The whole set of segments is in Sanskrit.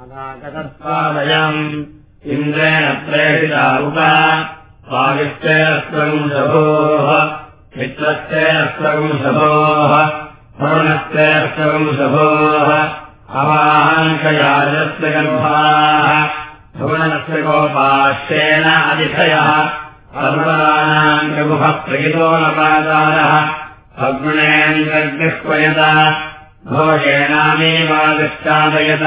अनागतत्वादयम्। इन्द्रेण प्रेषिता उप स्वामित्वे अश्वगुंशभोः मित्रत्वे अश्वगुंशभोः भवनत्वे अश्वगुंशभोः अवाहङ्कयाजस्य गर्भाः। भुवनस्य गोपाश्येन अधिथयः सर्वदानाम् प्रभुः प्रहितो नपाकारः अग्नेन्द्रग्निह्वयत भोजेनामेवागश्चादयत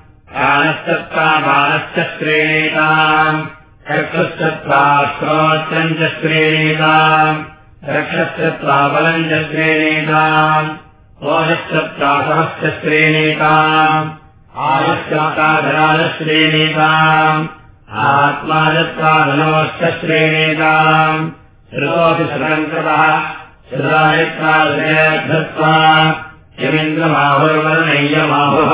प्राणश्चत्वा बालश्च श्रेणीताम् चक्षुश्चत्वा श्रोत्रम् च श्रेणीताम् रक्षश्चत्वा बलम् च श्रेणीताम् ओषश्चत्वा सहश्च श्रेणीताम् आयुश्चत्वाधराजश्रेणीताम् आत्माजत्वा धनोश्च श्रेणीताम् श्रुतोऽपि श्रङ्कृतः श्रुतायत्वा यमिन्द्रमाहुर्वर्णय्यमाहुः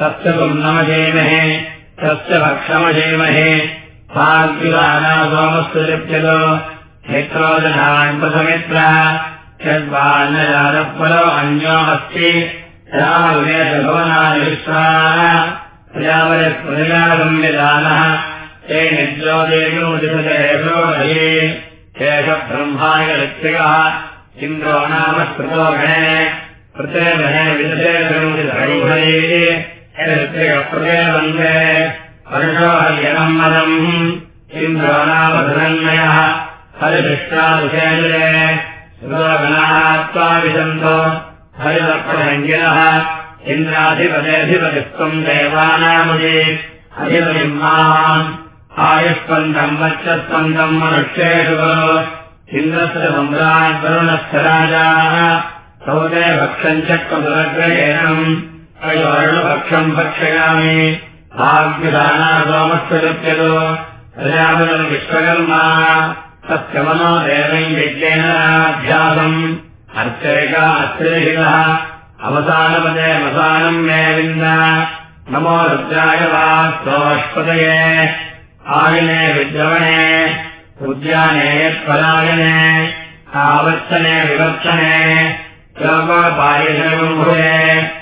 तस्य गुम्नमजेमहे तस्य भक्षमजेमहे। भाग्युराना सोमस्तु लिप्यतो मित्रोदनान्पसमित्रः यद्वान्नजातपरो अन्यो ते निज्योतिषोदये शेषब्रह्माय ऋत्विकः इन्द्रो नाम स्मृतो गणे। प्रत्ययमहे विदशे ऋत्विकप्रदे वन्दे वर्षो हर्यनम् मदम् इन्द्रो नाम धनन्मयः हरिभिष्टाविषेन्द्रे श्रुतगणाः त्वा विशन्तो हरिदप्रसङ्गिनः इन्द्राधिपतेऽधिपतित्वम् देवानामुदे अधिपतिम् माम् आयुष्पन्दम् वच्चस्पन्दम् मनुष्येषु इन्द्रस्य राजाः चक्रदुरग्रयणम् अयोरुणभक्षम् भक्षयामि। भाग्यदाना सोमस्य लिप्यतो प्रजापतिम् विश्वकर्मा। तस्य मनो देवम् यज्ञेनाभ्यासम् अर्चयिका अस्त्रिहितः अवसानपदे वसानम् मे विन्द। नमो रुद्राय वा सोऽष्पदये आयने विद्रवणे। उद्याने यत्पलायने आवर्तने विवर्तने। योगोपायशम्भुवे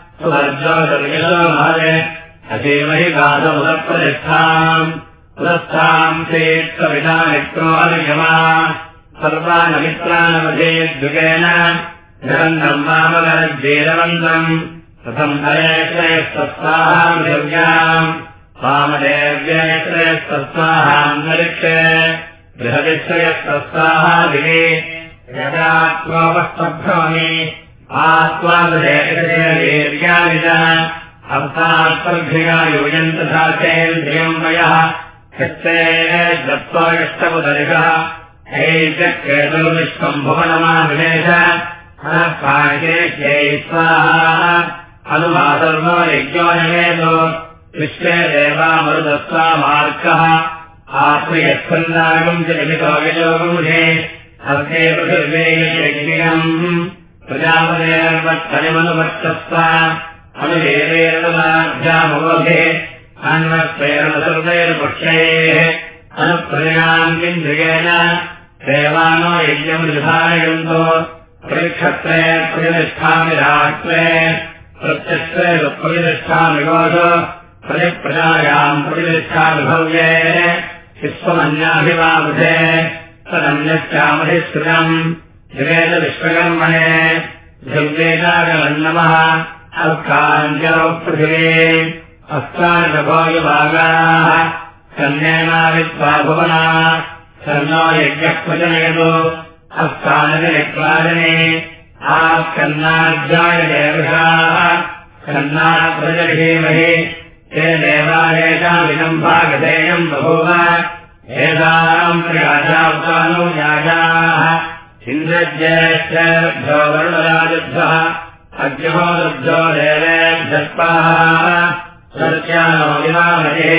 अतीमहि गाधमुदप्रतिष्ठाम् पुरस्थाम् चेत्कविता मित्रो अर्यमा सर्वानमित्रानवधेद्युगेन निरन्तम् वामगरज्जेरवन्तम् कथम् दिवे यदा त्वोपस्तभ्रमि आत्मादेव्यानि च हस्तात्पर्भ्यया योजन्तथा चेन्द्रियम् वयः दत्त्वाष्टमुदरिकः हैजकेतुर्विश्वम् भुवनमाविवेश स्वाहा। हनुमाधर्मो यज्ञो निवेदो विश्वे देवामरुदत्त्वा मार्गः। आत्मयच्छन्दागम् च लिखितो यजोगुंहे हस्ते पृथिर्वेयम् अनुवेदेर्वलाभ्यामोघे अन्वत्प्रेरणसर्वैर्पक्षयेः अनुप्रयान्विन्द्रियेण देवानो यज्ञम् निर्धारयन्तो परिक्षत्रे प्रतिष्ठामि राष्ट्रे प्रत्यक्षे प्रतिप्रजायाम् प्रतिष्ठामि भव्ये। विश्वमन्याभिवाबुधे तदन्यश्चामधिश्रितम् जवेद विश्वकर्मणे धिव्येकागलन्नमः अल्काञ्जलौ पृथिवे अस्तानिभागाः कन्येनावित्वा भुवना सन्नो यज्ञः प्रजनयतु अस्तानविनिक्वादने आस्कन्नाद्याय देवशाः कन्नाप्रजधीमहि ते देवादेशाविलम्भागधेयम् बभूव एताम् प्रयाजावतानो याजाः इन्द्रज्येष्ठेभ्यो वरुणराजभ्यः अग्निहोदभ्यो देवेभ्यस्पाः सत्यानो विवामहे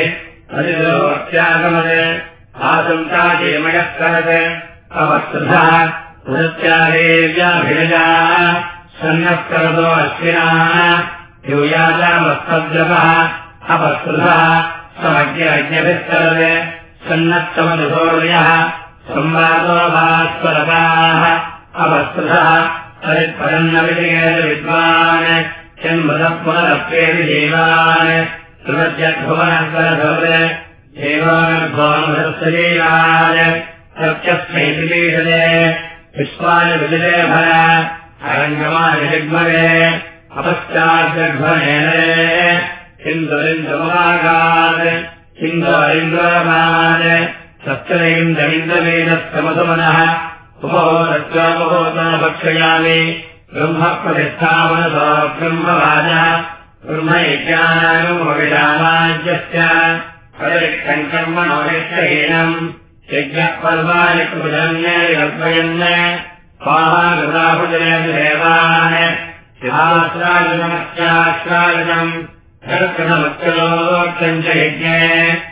अधिगमने आसन्ताजेमयः करते अवस्तुतः पुरत्यादेव्याभिरजा सन्नः करतो अश्विनाः यूयाजामस्तद्रवः अपस्तुतः समज्ञ अज्ञभिस्तरते सन्नत्तमनुसौर्यः संवादो अवस्तुतः विद्वान् त्रिवद्यद्भुवनकरभवत् जीवानुभवनशरीराय सत्यस्मैति पीठते विश्वाय विजये भर अरङ्गमाय जिग्मरे अपश्चाद्गर्भणेन इन्दुरिन्दुमागात् इन्दुरिन्द्रमान् सत्यैन्दमिन्दवेदस्तमसमनः उपहोदत्वापहोता भक्षयामि ब्रह्मप्रतिष्ठावनतो ब्रह्मवाजः ब्रह्मयज्ञानानुमविरामाज्यस्य परिक्षङ्कर्मणोरिष्टहीनम् यज्ञः शर्कणमत्यलोक्तम् च यज्ञे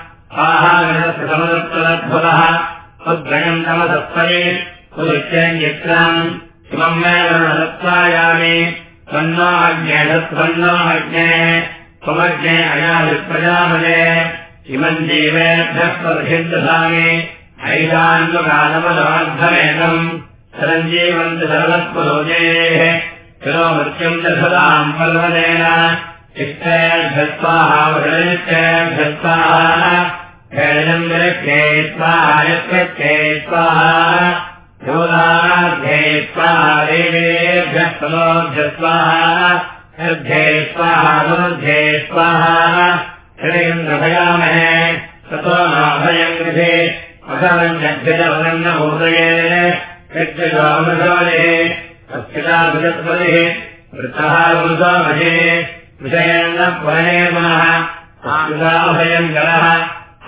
समदत्तदद्भुतः उद्गणम् तमसत्परे उदित्यम् इमम् मे वरुणदत्तायामि त्वन्नाज्ञे तत्त्वन्नाज्ञे त्वमज्ञे अयाभिप्रजामले इमम् जीवेभ्यः प्रसिद्धसामि ऐदान्वकालमदमर्धमेकम् सरञ्जीवन्ति सर्वत्पुरोजेः चिरो मृत्युम् च सदाम् इष्टेभ्यस्वाहा वृणिष्टेभ्यस्वाः हेळम् विरक्षे स्वाहा यत्कृत्ये स्वाहा योदाध्ये स्वाहा देवेभ्यः फलोभ्य स्वाहा अर्ध्ये स्वाहा गुरुध्ये स्वाहा हृदयन्द्रभयामहे ततो नाभयम् गृहे अधवञ्जभ्यजवनन्नभूतये यज्जोमृशोले अस्थिताभुजत्पदिः वृत्तः मृतोमहे विषयेण पुरणेमनः आभयम् जलः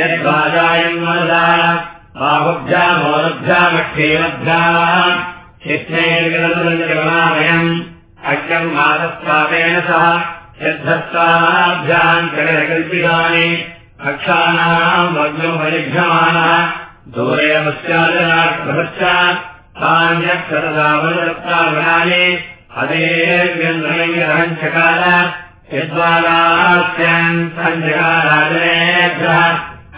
यद्वाजायम् मनसा बाहुभ्यामोरभ्यामक्षेमभ्याम् शिष्णैर्गतमावयम् अग्रम् मातस्वापेन सह अक्षाणाम् वग्नोपरिभ्यमानः। दूरे पश्चादनात् तान्यक्षरदावदत्तागणानि अदेव्यन्द्रयङ्गरहञ्चकार यद्वालास्यान् सञ्जकाराजनेभ्यः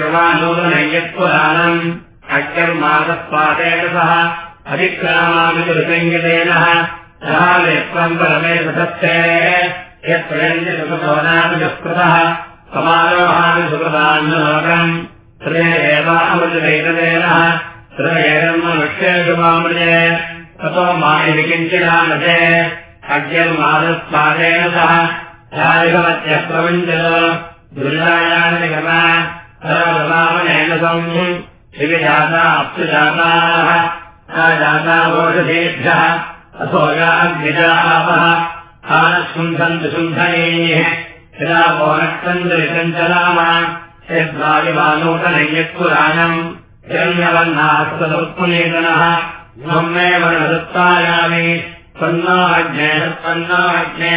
कृपानूतनयत्वदानम् अग्निर्मानस्वादेन सह अधिक्रामामि ऋतङ्गितेन सः नेत्वम् परमे सत्ये यत्प्रयन्ति सुखसोनामि दुष्कृतः समारोहामि सुकृतान्नलोकम् श्रे एवामृतैतदेन श्रयेरम् मनुष्येषु मामृजे ततो मायि किञ्चिदानते अग्निर्मादस्वादेन सह ध्यायभवत्यः प्रपञ्चल दुर्गायानिगम सर्वमामनेन सम् शिविजाता अप्सुजाताः सा जाता वोषधेभ्यः असोगाग्निजापः हानशुन्धन्तु शुन्धनेः यदा पौनक्तन्द्रिचञ्चलाम यद्वायुवानूतनयत्पुराणम् हिरण्यवह्नास्तदुत्पुनेतनः ब्रह्मेव दत्तायामि त्वन्नाज्ञे त्वन्नाज्ञे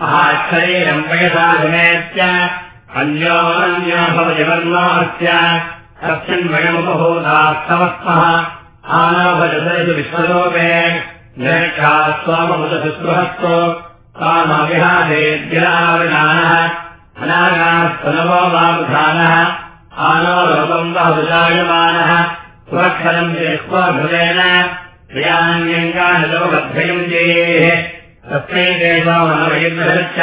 महाक्षरीरम् वयसाधमेत्य अन्योन्यो भवति वर्णोऽस्य तस्मिन्वयमुपभूतास्तवस्मः आनोभजसरिषु विश्वलोके निरक्षा स्वाममुदशुस्पृहस्तो कामविहादेद्गिराविनानः अनागास्तनवो वाबुधानः आनो लोकम् बहुजायमानः स्वक्षरम् चेष्वाभृतेन क्रियान्यङ्गानिलोकभ्ययम् चेः तस्मै देशोमनवयुद्धश्च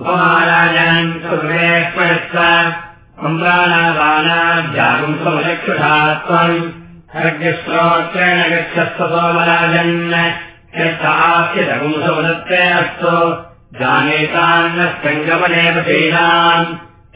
उपमाराजान् सुहृदेष्वयस्व अम्राणाबाणाभ्यागुम् समचक्षुषा त्वम् सर्गश्रोत्रेण गच्छस्व सोमराजन् यत्तास्यगुंसमुदत्ते अस्तु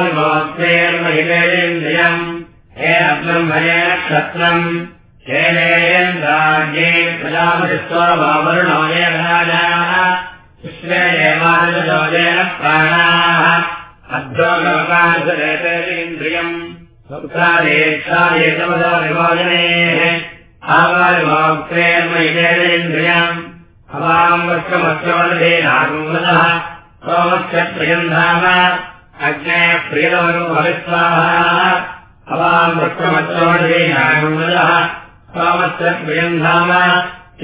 विमोक्तेर्महितेन्द्रियम् हे अब्रह्मणे क्षत्रम् हेलेन्द्राज्ये प्रजापतिस्वरुणोये राजाः विश्वे देवादयोजेन प्राणाः। अद्यो लोकान्तरेतेन्द्रियम् सुप्रादेक्षादेशमदो विमोचनेः नागुमदः सोमस्य प्रियन्धाम अग्ने प्रियदमनु भविस्वाहा वक्रमस्योदे नागुमदः सोमस्य प्रियन्धाम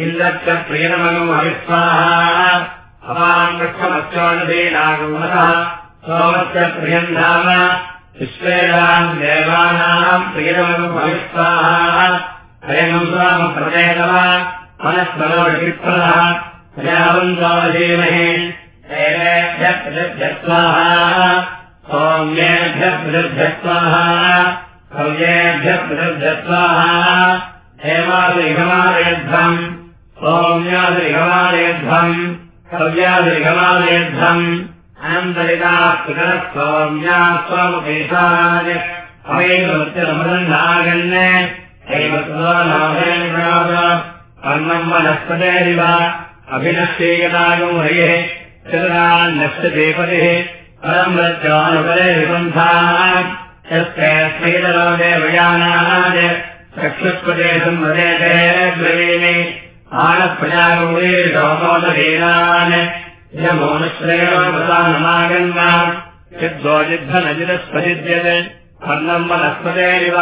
इन्द्रस्य प्रियनमनु भविस्वाहा अवाम् वृक्षमस्योदे नागुमदः सोमस्य प्रियन्धाम विश्वेदाम् देवानाम् प्रियनमनु भविस्वाहा हयनम् स्वाम प्रदेतव मनस्मरोषिप्रदः प्रजावन्तावधीमहे देवेभ्यः सौम्येभ्यः प्रतिभ्यस्वाहा कव्येभ्यः प्रतिभ्यस्वाहा हेमादिगमालयध्वम् सौम्यादिगमालयध्वम् कव्यादिगमालयध्वम् अनन्तरिता पितरः सौम्या स्वमुपेशाय। अवैवत्यमृन्नागन् कर्णम् वनस्पतेरिव अभिनश्येयतागो हरिः चतुरान्नश्यते पतिः परम् रज्जानुपरे विबन्धाः यस्मैतलोके वयानाय चक्षुष्पदे संवदेते ब्रवीमि आनप्रजागौरीशोमोदीनान् यमोनुश्रेयोपसानमागन्म यद्वोजिद्धनजिरस्पदिद्यते कर्णम् वनस्पतेरिव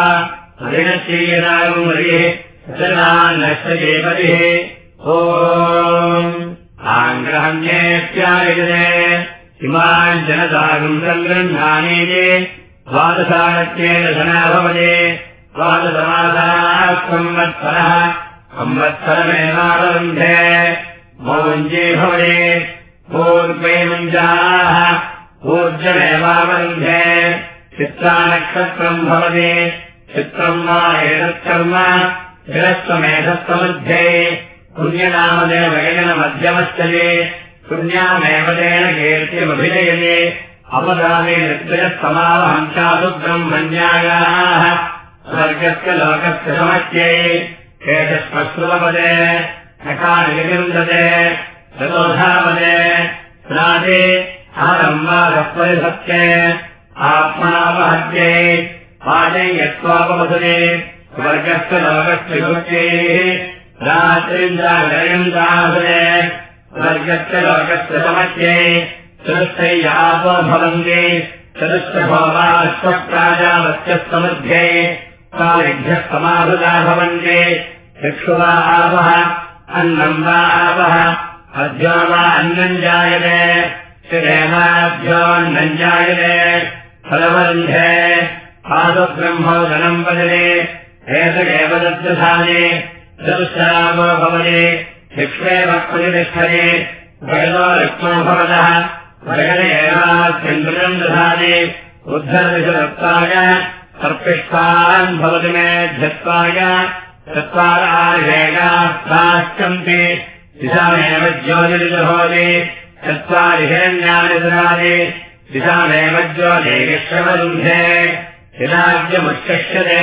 हरिणश्रीयनागुमरिः चतुरान्नश्यते ओ आङ्ग्रहण्येत्यायजने इमान् जनतागम् सङ्गृह्णानेजे द्वादशानत्येन धना भवते। द्वादशमासाः संवत्सरः संवत्सरमेवावरुन्धे मौञ्जे भवते। पूर्वे मुञ्जाः ऊर्जमेवावरुन्धे चित्रानक्षत्रम् भवति। चित्रम् वा एतत्कर्म शिरस्वमेधस्वमध्ये पुण्यनामदेव मध्यमश्चये पुण्यामेव कीर्तिमभिनयने अवदाने निर्दयः समावहंसासु ब्रह्मण्यायाः स्वर्गस्य लोकस्य समस्यै चतुर्धापदे स्नादे आरम्भागपरिसत्ये आत्मनावहत्यै पादे यत्त्वापवसने स्वर्गस्य लोकस्य योग्यैः रात्रिन्द्रागरयन्दासने स्वर्गस्य लोकस्य चतुष्टय्यापो भवन्ति। चतुष्टभोवाश्वप्राजावस्य समध्ये कालिभ्यः समाहृता भवन्ति। चक्षुवा आवः अन्नम् वा आवः अद्यो वा अन्नम् जायते। शिरेवाभ्योऽन्नम् जायते। फलवन्धे। पादब्रह्मोदनम् वदने एतदेव दद्दधाने चतुश्रामो भवने शिक्ष्वेव प्रतिष्ठने भगवो लक्ष्मो भवतः भगवदेवात्यन्द्रम् दधाने उद्धरविषदत्ताय सर्पिष्ठान् भवति मे ध्यत्वाय चत्वाराहेगास्ताश्चन्ति दिशामेव ज्योतिर्जहोति चत्वारिहिरण्यानि ददाति दिशामेव ज्योतिरिश्वरुन्धे हिराज्यमुच्चक्ष्यते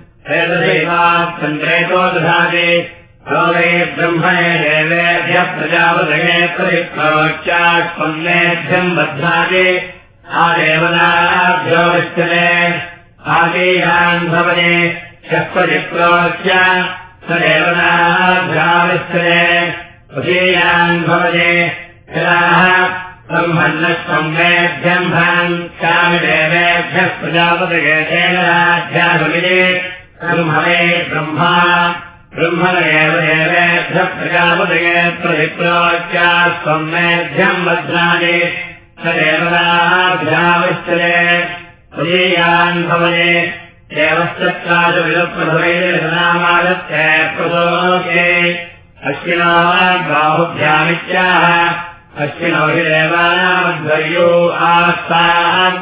हेतदैवात्सन्द्रेतो दधाति लोके ब्रह्मणे देवेभ्यः प्रजापदये परिप्रवच्यात्पन्नेभ्यम् बध्नाति आदेवनाभ्यो विष्टने आदीयान् भवने जनाः ब्रह्मण्डस्वम्भेभ्यम् भान् श्यामिदेवेभ्यः प्रजापदये देवनाभ्यागमिरे ब्रह्मणे ब्रह्मा। ब्रह्मण एव देवेभ्यः प्रजापदये प्रतिप्रोच्या स्वमेभ्यम् बध्नानि स देवताभ्याविष्टरे त्वदीयान् भवने देवश्चत्राजविदप्रभवैर्नामागत्य प्रसोके अश्विनो हि देवानामध्वर्यो आस्ताम्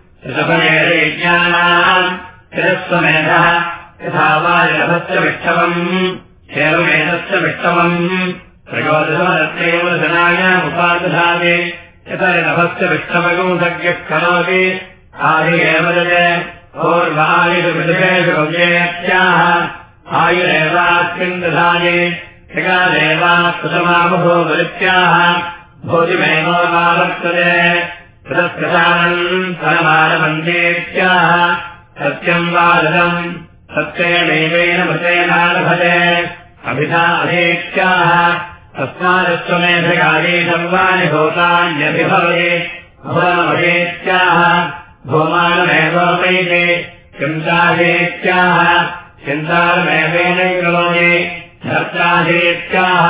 ऋषभनेज्ञानाम् शिरस्वमेधः यथा वा रभस्य विष्टवम् शेवमेधस्य विष्टवम् त्रयोदशमदत्तैव जनायामुपादधाति यथा रभस्य विष्टवगौ सज्ञः करोति आदि एव ओर्वायुषु विदुषेषु गव्येत्याह आयुरेवास्मिन् दधानि शिकादेवा सुतमाबभो बलित्याह भोजिमेव वा वर्तते परमानमन्देत्याह सत्यम् वादम् सत्येनैवेन मृतेनालभते अभिधा अधेत्याह तस्मादस्वमेधकाले सर्वाणि भूतान्यभिभवे। भुवनमधेत्याह भूमानमेवोपैते। चिन्ताधेत्याह चिन्तारमेवेन करोति धर्ताधेत्याह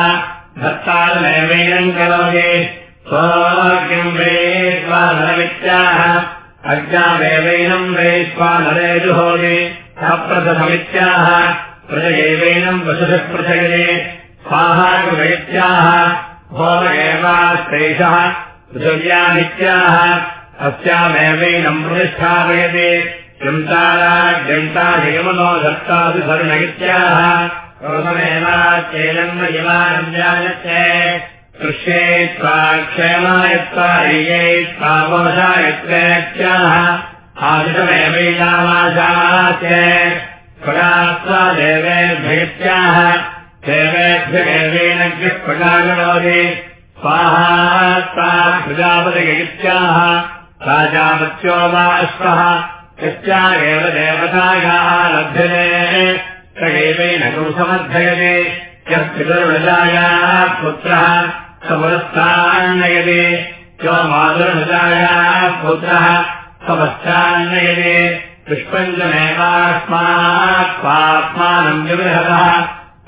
धर्तारमेवेन करोति स्वाग्यम् वेश्वानरमित्याह अज्ञामेवैनम् वेश्वानरे जुहोति अप्रथममित्याह प्रजयैवैनम् वसुषः प्रचयते स्वाहागुवैत्याह भोग एवाश्रेषः पृथिव्यामित्याह अस्यामेवैनम् प्रतिष्ठापयते। चिन्ताराग्यन्ताधिगमनो धत्तासु सर्ण इत्याह प्रथमेवाच्चैलम् इमानम् जानस्य कृष्ये त्वा क्षेमायत्वा ह्ये त्वा वशायत्वेत्याह आदितमेवैनामाशास्य प्रगात्वा देवेभ्यत्याह देवेभ्यगेवेन प्रगागणोति स्वाहा त्वा प्रजापतिगत्याह राजापत्यो वा अश्वः। यस्या एव देवतायाः लभ्यते स एवेन समर्थयते यः पितुर्वृजायाः पुत्रः समरस्थान्नयते यो मातुर्वृजायाः पुत्रः समस्तान्नयते पुष्पञ्चमेवास्मात् स्वात्मानम् विबृहतः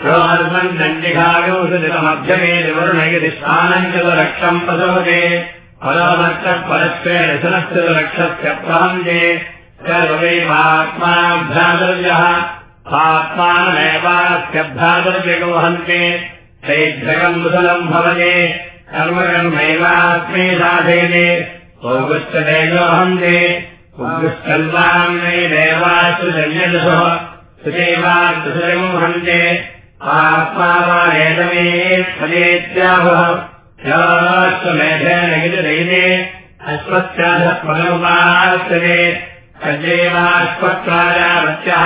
यो हर्मम् दण्डिकायोषितमभ्यमेति वरुणयति स्थानम् च रक्षम् प्रसवते फलोदक्षः परस्वेण सुरक्षितरक्षस्य प्रहन्ते सर्वैवात्माभ्यादर्यः आत्मानमेवास्यभ्यादर्यगोहन्ते शैध्यकम् मुसलम् भवते कर्मकर्मैवास्मै साधयते औगुष्ठदेगोहन्ते उद्गुष्ठल्वाङ्गैदेवासुजन्यदशः सुचैवासुजगोहन्ते आत्मा वा एतमे फलेत्याहुः याश्वमेधेन गिरिदयिते अश्वत्याधपगमुपास्यते सज्जैवाश्वत्वाजावत्यः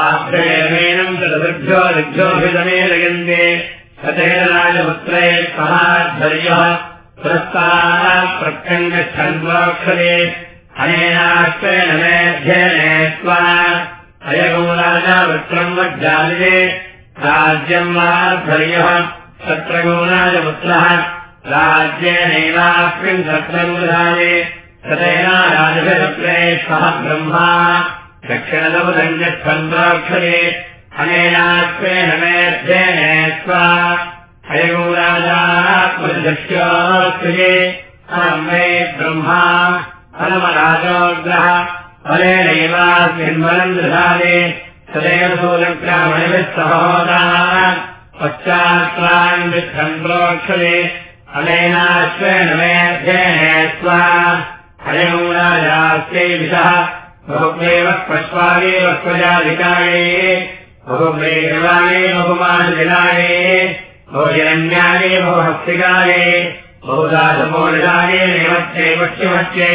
आश्रयमेनम् तदृभ्यो ऋभ्योऽभिदमे लयन्ते। सतेन राजपुत्रे समाध्वर्यः पुरस्ताः प्रत्यङ्गच्छन्वाक्षरे अनेनाश्रयण मेऽध्ययने त्वा अयगो राजा वृत्रम् वज्जालिरे राज्यम् सत्रगोराजपुत्रः राज्येनैवास्मिन् सत्रमुदाये सतेना राजभिपुत्रे सः ब्रह्मा दक्षिणलवदञ्जच्छन्द्राक्षरे अनेनाश्वेन मेऽध्ययने त्वा हयगो राजात्मदक्ष्योक्रिये मे ब्रह्मा फलमराजोग्रह फलेनैवास्मिन्वलम् दधारे सदैव विच्छन्द्रोक्षरे अनेनाश्वेन मेऽध्ययने त्वा हयगो राजास्यै विषः बहुहस्तिकाये बहुदासमोलिकाये निमत्ये पश्चिमत्ये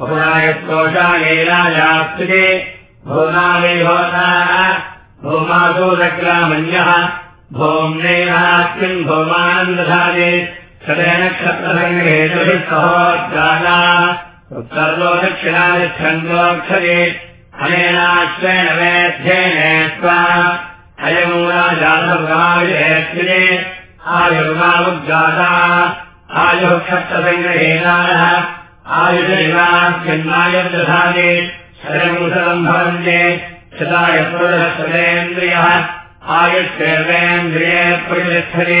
बहुरायस्तोषाये राजास्तिके भूनामे भवता भौमासूदग्रामन्यः भौम्नेनास्मिन् भौमानन्दधारे सदयनक्षत्रसङ्ग्रहे सहोद्गाना सर्वो दक्षिणादिच्छन्दोक्षरे अनेनाश्वेन मेऽध्ययने त्वा अयमो राजासर्गाविषयत्रिणे आयुर्मामुद्गाता आयुः क्षत्रसङ्ग्रहेणानः आयुषनिवास्यन्नायुर्दधाने शरमुसलम् भवन्ते। शतायपुरुषशतेन्द्रियः आयुष्येन्द्रिये प्रतिष्ठते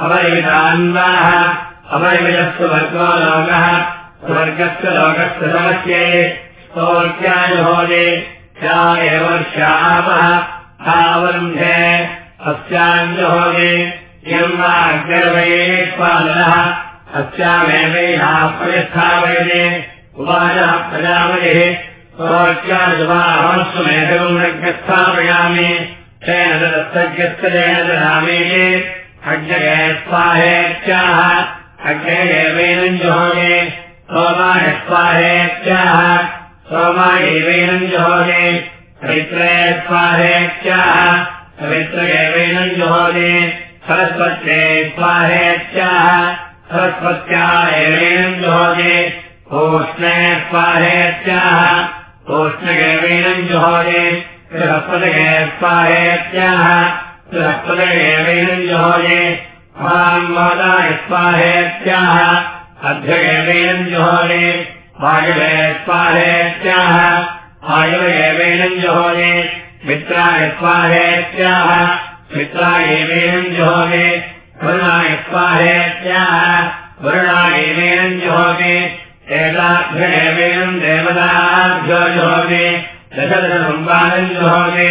अपरिमितान्वाः अपरिमितस्तु वर्गो लोकः। स्वर्गस्य लोकस्य समस्ये। स्तोर्त्याजुहोदे या एव वर्षापः आवरुन्धे अस्याञ्जुहोदे इयम् वा अग्रवये स्वादनः अस्यामेवैः प्रतिष्ठापयते उवाचः प्रजापतिः। स्तोर्त्याजुवाहमस्वमेधम् रज्ञस्थापयामि तेन तदस्तज्ञस्तदेन ददामीति जुहोगे सोमाय स्वाहेत्याह सोमायैवैनम् जुहोगे पवित्रे स्वाहेत्याह पवित्रयेवैनम् जुहोगे सरस्वत्ये सरस्वत्या एवैनम् जुहोगे पूष्णे स्वाहेत्याह पूष्णयेवैनम् जुहोगे बृहस्पतये स्वाहेत्याह महान्मोदाय स्वाहेत्याह अध्ययेवैनम् जुहोगे वायुवे स्वाहेत्याह वायुवयेवैनम् जुहोगे मित्राय स्वाहेत्याह मित्रायेवैनम् जुहोगे वरुणाय स्वाहेत्याह वरुणायेवैनम् जुहोगे एताभ्येवैनम् देवताभ्यो जुहोगे जुहोगे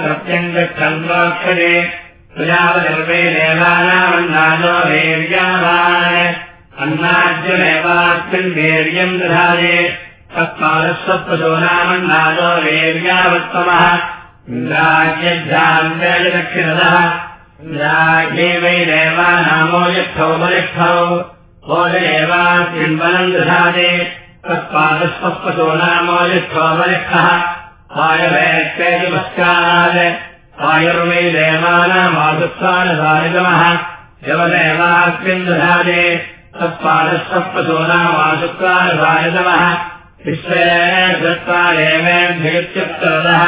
सत्यम् गच्छन् प्रोक्षते। प्रजापतिर्वे देवानामन्नादो वीर्यावान् अन्नाद्यमेवास्मिन् वीर्यम् दधाये। तत्पादस्वत्पशो नामन्नादो वीर्यावत्तमः इन्द्राज्यभ्यान्तरदक्षिणतः इन्द्राज्ये वै देवानामो बलिष्ठौ। भोजनेवास्मिन्वनम् दधाते तत्पादस्वत्पशो नामो यस्थो बलिष्ठः आयुर्वेत्तेजपश्चात् आयुर्वै देवानामासुत्सानसारितमः यवदेवास्मिन् दधाते तत्पादस्वत्पशो नामासुत्सानसारितमः विश्वे दत्त्वा देवेभ्यत्युत्तरदः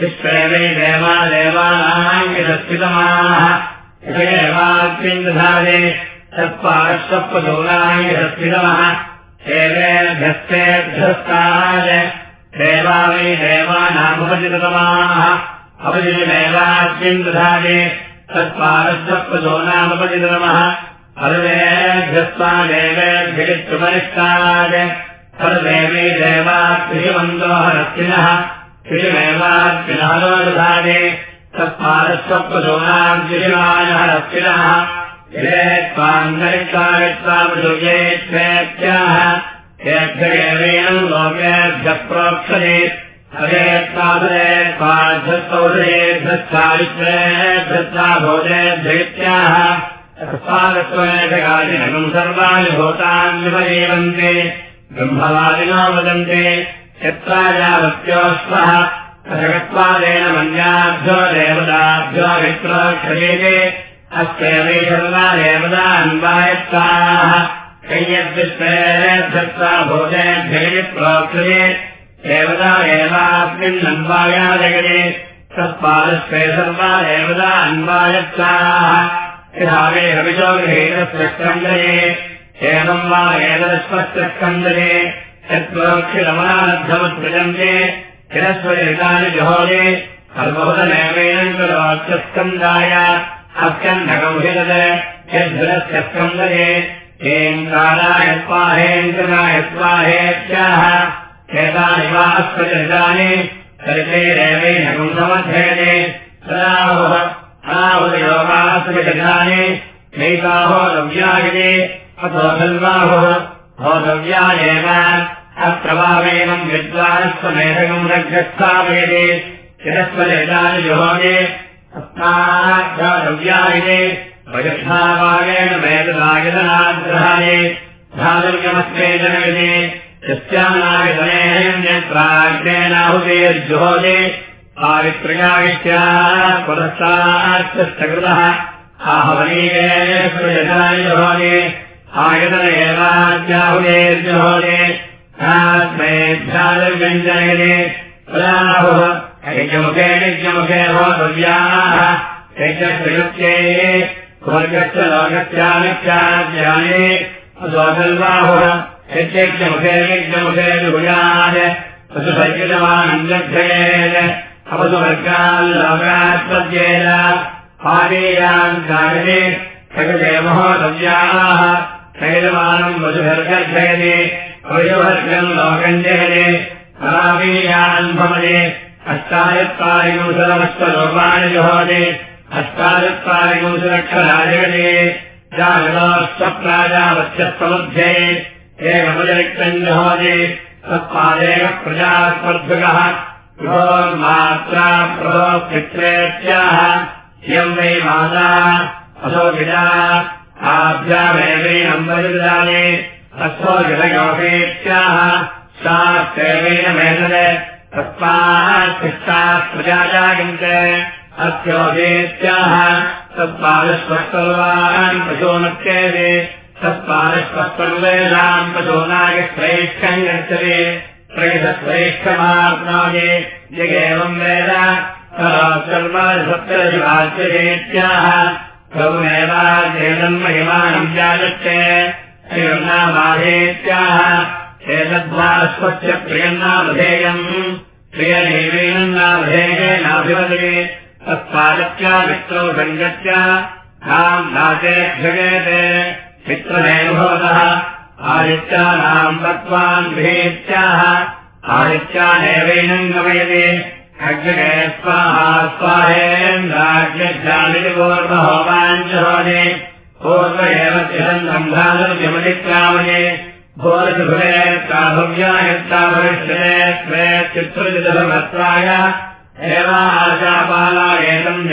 विश्वे वै देवा देवानाम् यदस्थितमाः एवास्मिन् दधाते तत्पादस्वत्पशोनाम् यदस्थितमः एवेभ्यस्तेभ्यस्ताय देवा वै देवानामुपचितमाः अपचितमेवास्मिन् दधाते तत्पादस्वत्पशो नामुपचितमः सर्वेभ्यस्तादेवेभ्यत्युपरिष्टाय सर्वेवै देवा कृषिमन्दोहरस्तिनः कृषिमेवार्पिनः दधाते तत्पादस्वत्पशोनाम् कृषिमानहरस्तिनः त्वाङ्गरित्वामित्वामृजेभ्याः हेभ्यगेवेन लोकेभ्यः प्रोक्षते हरेत्वादरेत्वाध्यस्तौषधेभ्यश्चारित्रेभ्यश्चा भोजेभ्यत्याः तस्मादत्वमेककालिनम् सर्वाणि भूतान्युपजीवन्ते ब्रह्मवादिनो वदन्ते यत्रायावत्योऽश्वः जगत्वादेन मन्याभ्यो देवताभ्यो विप्रोक्षते अस्य वै सर्वा देवता अन्वायत्ताः कैयद्विश्वेभ्यस्ता भोजेभ्यः प्रोक्षते देवता एवास्मिन्नन्वाया जगते तत्पादस्वे सर्वा देवता अन्वायत्ताः यथावे हविशो गृहेतस्य स्कन्दये एवम् वा एतदस्मस्य स्कन्दये यत्प्रोक्षिरमणानद्धमुत्सृजन्ते हिरस्वरितानि जुहोरे सर्वभूतनैवेन करोत्यस्कन्दाय अस्कन्धकौहितत् यद्धुरस्य स्कन्दये हेङ्काराय स्वाहेन्द्रनाय स्वाहेत्याह एतानि वा अस्मृतानि हरितैरेवेन कुंसमध्ययने सदाहुः अनाहुतयोगास्मृतानि नैकाहो द्रव्यायते अथो खल्वाहुः भोतव्या एव अप्रभावेनम् विद्वानस्वमेधकम् रग्रस्थापयते शिरस्वलेतानि जुहोगे अस्माद्रव्यायते वयस्थाभागेन वेदनायतनाग्रहाये धातुर्यमस्मे जनयते यस्यानायतनेन्द्राग्नेनाहुतेर्जुहोगे पावित्र्याविष्ट्या पुरस्ताच्छकृतः आहवनीयेष्वयतानि जुहोगे आयतन एवाद्याहुतेर्जुहोगे आत्मेभ्यादिर्व्यञ्जयते राहुः यज्ञमुखे स्वकल्बाहुः यज्ञमुखे पशुसर्गितवानन्दभ्येत् अपसुवर्गान् लोकात्पद्येन पादेयान् कारणे सकृते महोदव्याः शैलमानम् वसुभर्गर्भयते वयोभर्गम् लोकम् जयते परावीयान् अष्टायत्तारिगुंसलमश्वलोपाणि जुहोते अष्टायत्तारिगुंसलक्षराजगते जागदास्वप्राजावत्यस्तमध्ये एकमतिरिक्तम् जुहोते तत्पादेव प्रजास्पर्धकः गृहोर्मात्रा प्रभो पित्रेत्याह इयम् वै माता असो गिरा आभ्यामेवैनम्बरिदाने अस्थो गिरयोगेत्याह सा मेदने तत्पाष्टाः प्रजाजागन्ते अत्योगेत्याह तत्पादस्वस्तर्वान् पशोनत्येते तत्पादस्वस्तर्वेषाम् पशोनागश्रेष्ठम् गच्छते। त्रयश्रेष्ठमाप्नोये यगेवम् वेद। सर्वसप्तशिवाच्येत्याह प्रभुमेवादेनम् महिमानम् जागच्छे। श्रीरन्नामाधेत्याह एतद्वास्वस्य प्रियन्नामधेयम् प्रियदेवेनन्नामधेयेनाभिवदे तत्पादत्या मित्रौ सङ्गत्य नाम् नाचेभ्यगेते मित्रमेव भवतः। आदित्यानाम् तत्त्वान् भेत्याः आदित्यादेवैनम् गमयते अग्रे स्वाहा स्वाहेन्द्राग्यध्यानिपूर्वहोमाञ्चहोदे पूर्व एव चिरन्धम्भानुर्यमनिक्रामये भोरभुरेत्ताभव्यायत्ता भविष्यते स्वे चित्रजितभमत्वाय एवाचापाला एतम्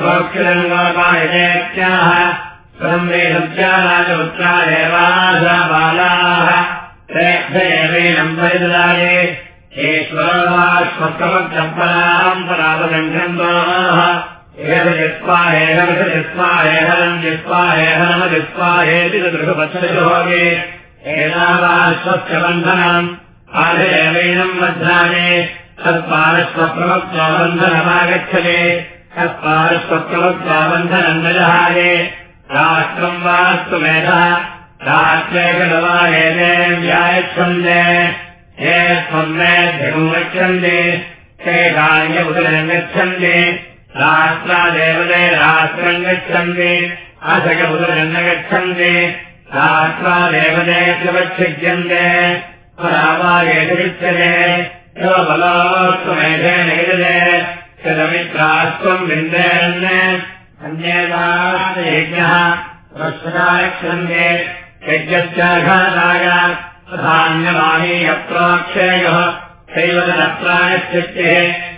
प्रोक्षिरङ्गोपायतेत्याह संवेदत्याराजपुत्रा एवाजाबालाः तेभ्येवैनम् परिददाये ईश्वरवाश्वस्तमच्चपलाम् परापदङ्घ्रन्वाः एहजस्वाहेहविषजस्वाहेहरम् जिस्वाहेहरमजिस्वाहेति दृढपक्षयोगे एतावाश्वस्य बन्धनम् आधेवैनम् बध्नाने तत्पारश्वप्रवक्त्वा बन्धनमागच्छते तत्पारश्वप्रवक्त्वा बन्धनम् न जहाये राष्ट्रम् वास्तु मेधः। राष्ट्रेकलवाहेने व्यायच्छन्दे। हे स्वन्मेध्यगम् गच्छन्ति हे कार्यमुदरम् गच्छन्ति राष्ट्रादेवते राष्ट्रम् गच्छन्ति असगमुदरम् न गच्छन्ति राष्ट्रादेवते शिवच्छिद्यन्ते परावागेषुच्यते शिवबलात्वमेधेन गिरते शिरमित्रास्त्वम् विन्देन् अन्येतायज्ञः रक्षकायक्षन्ते यज्ञस्याघाताय धान्यमानीयप्राक्षेयः शैवदनप्रायश्चित्तिः प्रजावदर्गावेवास्त्वमेधेन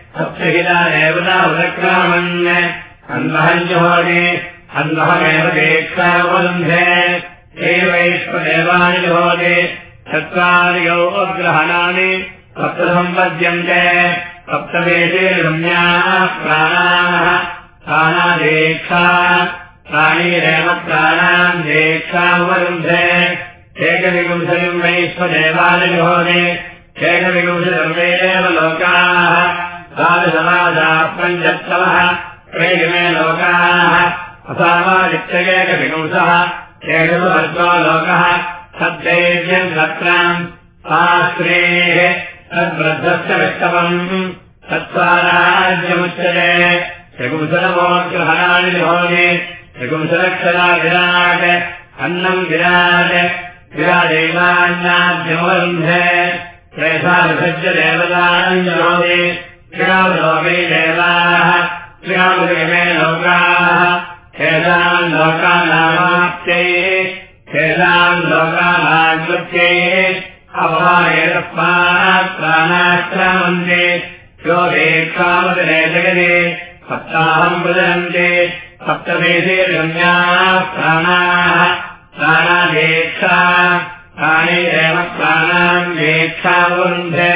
सप्तहिता देवता उदक्रामन् अन्वहञ्जहोदे अन्वहमेव देक्षावरुन्धे हे वैश्वदेवानि जहोदे चत्वार्यो अग्रहणानि सप्तसम्पद्यन्ते सप्तवेदे रम्याः प्राणाः। प्राणादेक्षा प्राणीरेव प्राणाम् देक्षावरुन्धे। एकविंशतिम् वैश्वदेवालयोने एकविंशतिर्वेव लोकाः त्रैमे लोकाः। असामादित्यैकविंशः एकसुवर्गो लोकः सद्दैव्यम् सत्राम् शास्त्रेः तद्वृद्धस्य त्रिपुंसरक्षरा विराट् विराट् विरादेवान्नाद्यमवरुन्धे त्रयसाविभज्य देवताञ्जलोदे क्रीडावलोके देवाः क्रीडावलोके लोकाः खेदान् लोकानामाप्त्यै खेदान् लोकानाकृत्यै अपायतस्मात् प्राणाक्रामन्ते यो देक्षामदने जगदे सप्ताहम् प्रजनन्ते सप्तदेशे रम्याः प्राणाः प्राणैरेव प्राणान् देक्षावरुन्धे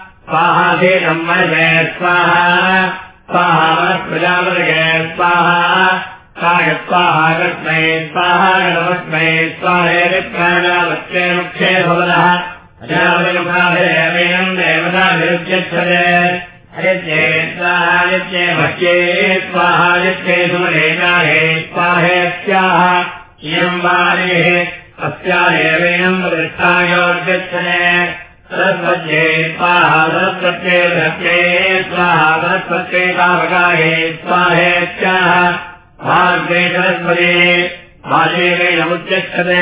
स्वाहा स्वाहा। स्वाहा प्रजापतिगे स्वाहा। काय स्वाहा कृष्मै स्वाहा देवताभिरुच्यच्छते। हरित्ये स्वाहादित्ये भक्त्ये स्वाहादित्ये सुमरेकाहे स्वाहेत्याह इयम् वारेः अस्यादेवेयम् प्रतिष्ठायोर्गच्छते सरस्वत्ये स्वाहा सरस्वत्ये भक्त्ये स्वाहा सरस्वत्ये पावकाये स्वाहेत्याह। भाग्ये सरस्वते भाजेवेनमुच्यक्षते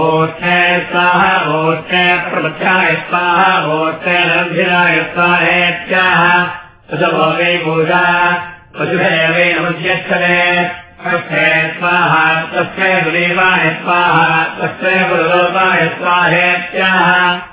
ओष्ठे स्वाहा ओष्ठे प्रपक्षाय स्वाहा ओष्ठे रन्धिराय स्वाहेत्याह सुषभोगे पूजा पशुभेवेनमुच्यक्षते तस्मै स्वाहा तस्मै गुदेवाय स्वाहा तस्मै गुरुलोपाय स्वाहेत्याह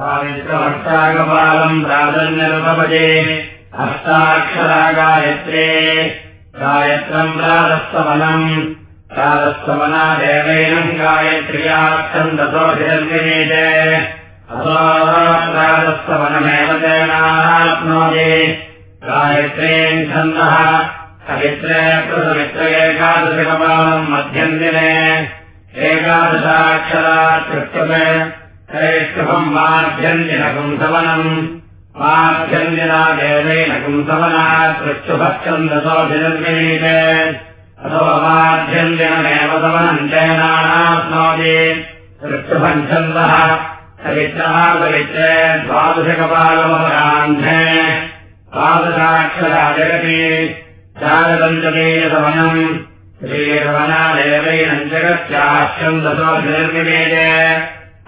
हस्तागपालम् प्राधान्यरुपजे हस्ताक्षरा गायत्रे गायत्रम् प्रादस्तमनम् प्रादस्तमनादेवैनम् गायत्र्याक्षन्दतोभिरन्विनीते अथोरादस्तमनमेव तेनाप्नोति गायत्रेन् छन्दः सवित्रे कृतमित्र एकादशकपालम् मध्यम् दिने एकादशाक्षरा कृत्य श्रेष्ठम् माध्यञ्जिनकुंसवनम् माध्यञ्जिना देवेन कुंसवना पृच्छुभक्षन्दसोऽभिनिर्गणीते अथो माध्यञ्जिनमेव सवनम् चेनाप्नोति पृच्छुभञ्छन्दः सवित्रः पवित्रे द्वादशकपालमपरान्धे द्वादशाक्षरा जगति चारपञ्चमेयसवनम् श्रीरवनादेवैनम् जगत्याश्चन्दसोऽभिनिर्गणीते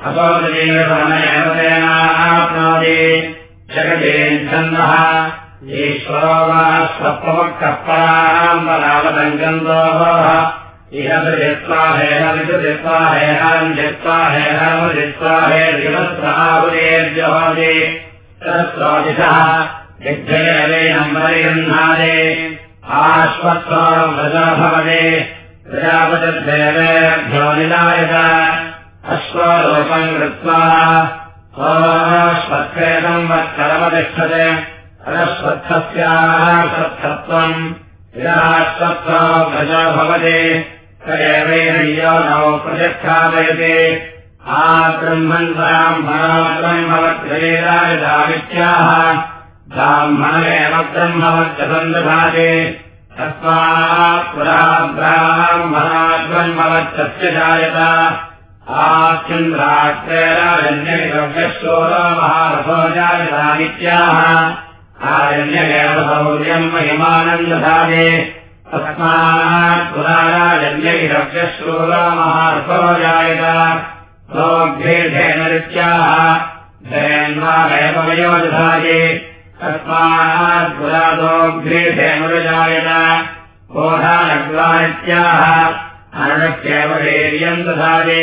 अपोदीयसमनयतेनाप्नोति जगदेच्छन्दः। ईश्वरो वा स्वप्रमुक्तपराम्बरावदङ्गन्दोः इह दृष्ट्वा हेनविदृष्ट्वा हेनाम् जित्वा हेनमुदित्वा हे दिवस्राहुरेर्जहोति तत्स्वादिशः विद्ययवेनम् परिगृह्णादे आश्वत्सोम् व्रजा भवते। प्रजापतिर्देवेभ्यो निलायत अश्वलोकम् कृत्वा अनश्वत्थस्याः स्वत्थत्वम् यदाश्वत्थो प्रजा भवति स एवैनयो नौ प्रतिष्ठापयति। आ ब्रह्मन्ताम् ब्रह्मवद्वेदायदावित्याः ब्राह्मणमेव ब्रह्मवच्चसन्दधाति तस्मात् पुरा ब्राह्मणाद्ब्रह्मवच्चस्य जायत आश्चन्द्राक्षेरारण्यशोरो महारथो जायतामित्याह आरण्यमेव सौर्यम् महिमानन्दधारे तस्मात् पुराराजन्यैरव्यश्रोरो महारथो जायत सोऽभ्येधेनरित्याह धेन्वामेव वयोदधाये तस्मात् पुरादोऽभ्येधेनुरजायत कोढानग्वानित्याह अनक्येव वीर्यम् दधाति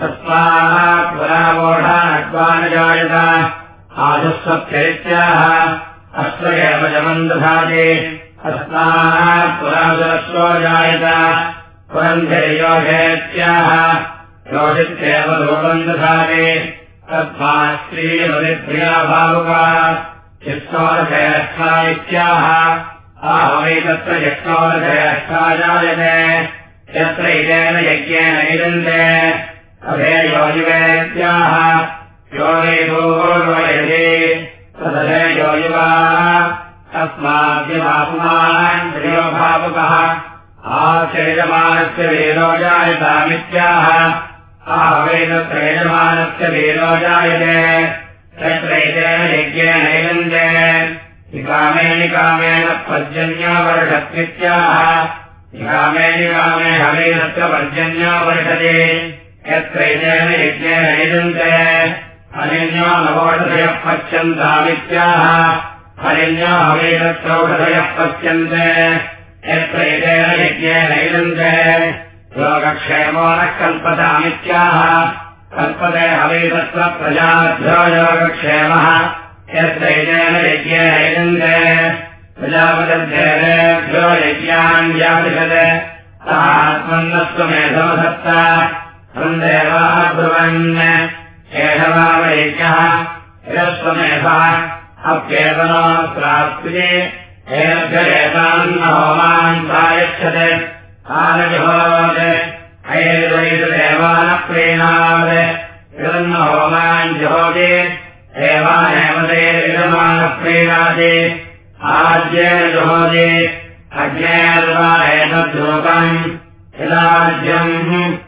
तस्मात् पुरावोढानग्वानजायत आजुस्वत्यरित्याह अश्व एव जमम् दधाति तस्मात् पुरासुरश्वो जायत पुरन्धयोषेत्याह योषित्येव रूपम् दधाति श्रीमतिप्रिया भावुका चित्तोरजयष्ठा इत्याह आहवै तत्र यक्षोरजयष्ठा जायते यत्र इदेन यज्ञेन इदन्ते अभे योजिवेत्याह योगैभूर्वयते तदधे योजिवा प्रियो भावुकः आचर्यमानस्य वीरो जायतामित्याह आहवै तत्र यजमानस्य वीरो जायते तत्र इदेन यज्ञेन इदन्ते निकामेन कामेन पर्जन्यावर्षत्वित्याह निकामे निकामे हवेनस्य पर्जन्यो वर्षते यत्र इदेन यज्ञेन हरिण्यो नवोषधयः पच्यन्तामित्याह हरिण्यो हवेनत्रौषधयः पच्यन्ते यत्र इदेन यज्ञेन इदन्ते योगक्षेमो नः कल्पतामित्याह। कल्पते हवेदत्र प्रजाभ्यो योगक्षेमः यत्र इदेन यज्ञेन इदन्ते प्रजापतिर्भेदेभ्यो यज्ञान् व्यापिषते। सः आत्मन्नस्त्वमेधमधत्त सन्देवाः ब्रुवन् एषवावयज्ञः यस्त्वमेधः अप्येतनो प्राप्ति एभ्य एतान्न होमान् प्रायच्छते आनजुहोत् अयैर्वैतदेवानः प्रीणात् इदन्न होमान् जुहोति। देवानेव तेर्यमानः प्रीणाति आद्येन जुहोति। अग्नेर्वा एतद्रूपम् यदाज्यम्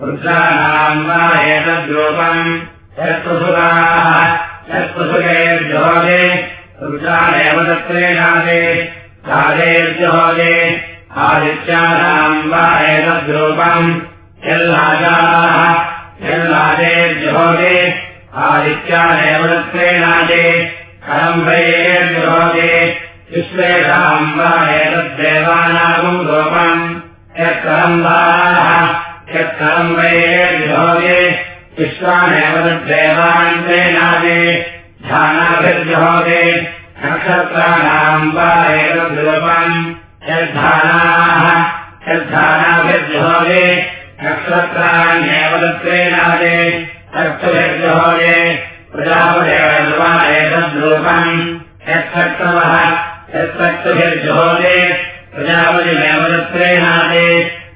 वृद्धानाम् वा एतद्रूपम् यत्पृथुराः यत्पृथुलेर्जुहोगे वृद्धानेव तत्प्रीणाति राजेर्जुहोगे आदित्यानाम् वा एतद्रूपम् यल्लाजाः यल्लाजेर्जुहोगे आदित्यानेव तत्प्रीणाति कलम्बैर्जुहोगे विश्वेषाम् वा एतद्देवानाम् रूपम् यत्कलम्बाः यत्कलम्बैर्जुहोगे विश्वानेव तद्देवान् प्रीणाति ध्यानाभिर्जुहोगे नक्षत्राणाम् वा एतद्रूपम् यद्धानाः यद्धानाभिर्जुहोगे नक्षत्राण्येव तत्प्रीणाति चक्षुभिर्जुहोगे प्रजापदेव एतद्रूपम् यत्सक्तवः यत्सक्तुभिर्जुहोगे प्रजापतिमेव तत्प्रीणाति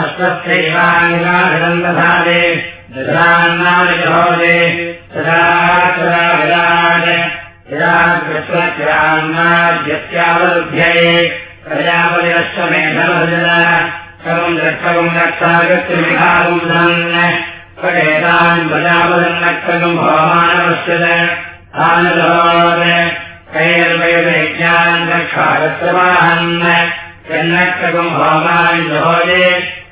अश्वस्यैवाङ्गाभिदन्तधादे दशान्नानि जुहोगे तदा विराज विराजस्वस्यान्नाद्यस्यावरुध्ये प्रजापतिरश्वमेधमभजन कवम् रक्षकम् रक्षागत्यमिधागुम् धन् पठेतान् प्रजापदन्नक्षकम् भवमानपश्यत आनदभवत् कैर्वैर्वैज्ञान् रक्षागत्यवाहन् यन्नक्षकम् भवमान् जहोजे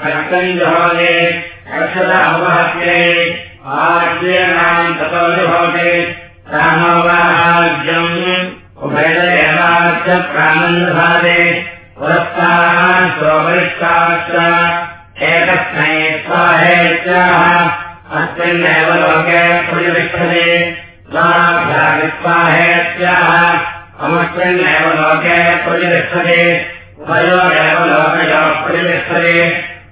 रक्तम् जहोदे रक्षता उपहत्ये आज्यनाम् ततो जुहोदे प्राणो वा आज्यम् उभयदेवास्य प्राणन्दधारे पुरस्ताः स्वपरिष्टाश्च एकस्मै स्वाहेत्याः अस्मिन्नेव लोके प्रतिष्ठते स्वाभ्याविस्वाहेत्याः अमुष्मिन्नेव लोके प्रतिष्ठते उभयोरेव लोकयोः प्रतिष्ठते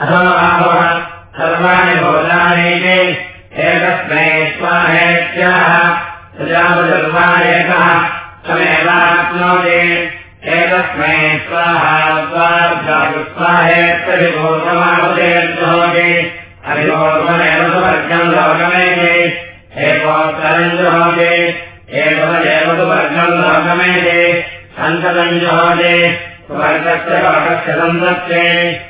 अथमाभव सर्वाणि भोजानैते। एकस्मै स्वाहेत्याः प्रजापतिर्वाणेकः तमेवाप्नोति एकस्मै स्वाहा स्वाहेत्यभिभूतमावदेर्जुहोति अभिभूतमेव सुवर्गम् लोकमेति। एकोत्तरम् जुहोति। एकोदेव सुवर्गम् लोकमेति। सन्ततम् जुहोति। सुवर्गस्य लोकस्य सन्तत्ते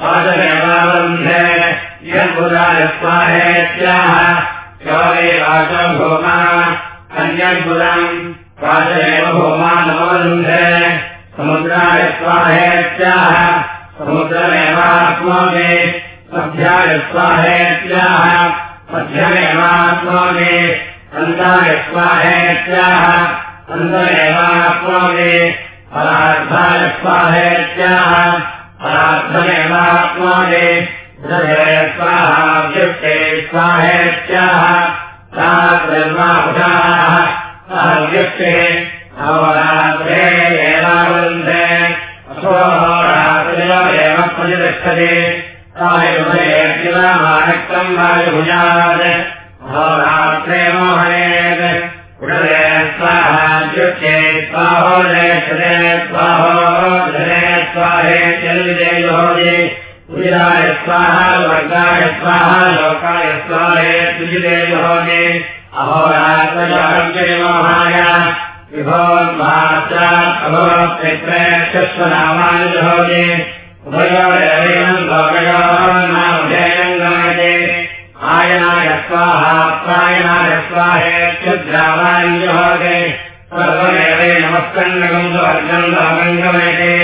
पादमेवावरुन्धे यद्बुदाय स्वाहेत्याः योगे वाचो भूमा अन्यद्बुदम् वाचमेव भूमा नवरुन्धे समुद्राय स्वाहेत्याह समुद्रमेवात्मोगे मध्याय स्वाहेत्याह मध्यमेवात्मोगे अन्ताय स्वाहेत्याह अन्तमेवात्मोगे परार्थाय स्वाहेत्याह परार्थमेवात्मोगे हृदये स्वाहाभ्युक्ते स्वाहेत्याह सा ब्रह्माभुषाः अहव्युक्ते अहोरात्रे एवावृन्धे अशोहोरात्रिमेव प्रतिष्ठते वायुभयेऽखिलमानक्तम् वायुभुजात्। अहोरात्रे मोहयेत् उडरे स्वाहाद्युक्ते स्वाहोदयक्षते स्वाहोदरे स्वाहे चलिदेयोजे उदिराय स्वाहा वर्गाय स्वाहा लोकाय स्वाहे तुजिदेयोजे अहोरात्रयोहाय विभोन्मात्रात् अभवत्पित्रेक्षस्वनामानि जहोजे उभयोरेवम् लोकयोर्नामधेयम् गमयते। आयनाय स्वाहा प्रायणाय स्वाहेत्युद्रावाणि जहोगे सर्वमेवे नमस्कण्डकम् सुवर्गम् लोकम् गमयते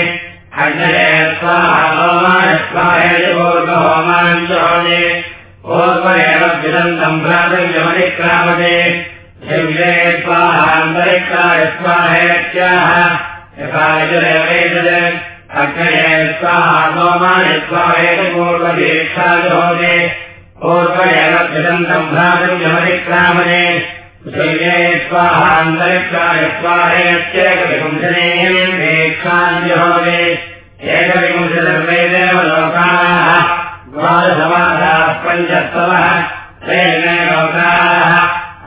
अग्नये स्वाहा होमाय स्वाहेतिपूर्वहोमानि जहोगे पूर्वमेव विदन्तम् भ्रातव्यमनिक्रामते शिव्ये स्वाहान्तरिक्षाय स्वाहेत्याह। यथायुरेवेतत् अग्नये स्वाहा सोमाय स्वाहेति पूर्वदीक्षाजोगे पूर्वमेव विदन्तम् भ्रातव्यमनिक्रामते शिव्ये स्वाहान्तरिक्षाय स्वाहेत्येकविंशनेयम् दीक्षाञ्जहोगे एकविंशतिर्वेदेव लोकाः द्वादशमासाः पञ्चस्तवः तेन लोकाः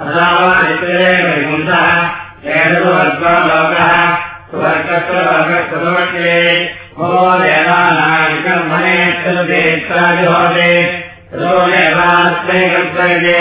असावादित्रेविंशः एतद्वर्गलोकः स्वर्गस्वर्गस्वमट्ये भो देवानायकर्मणे चलुदेत्रादिहोते रो देवास्मै कर्तव्ये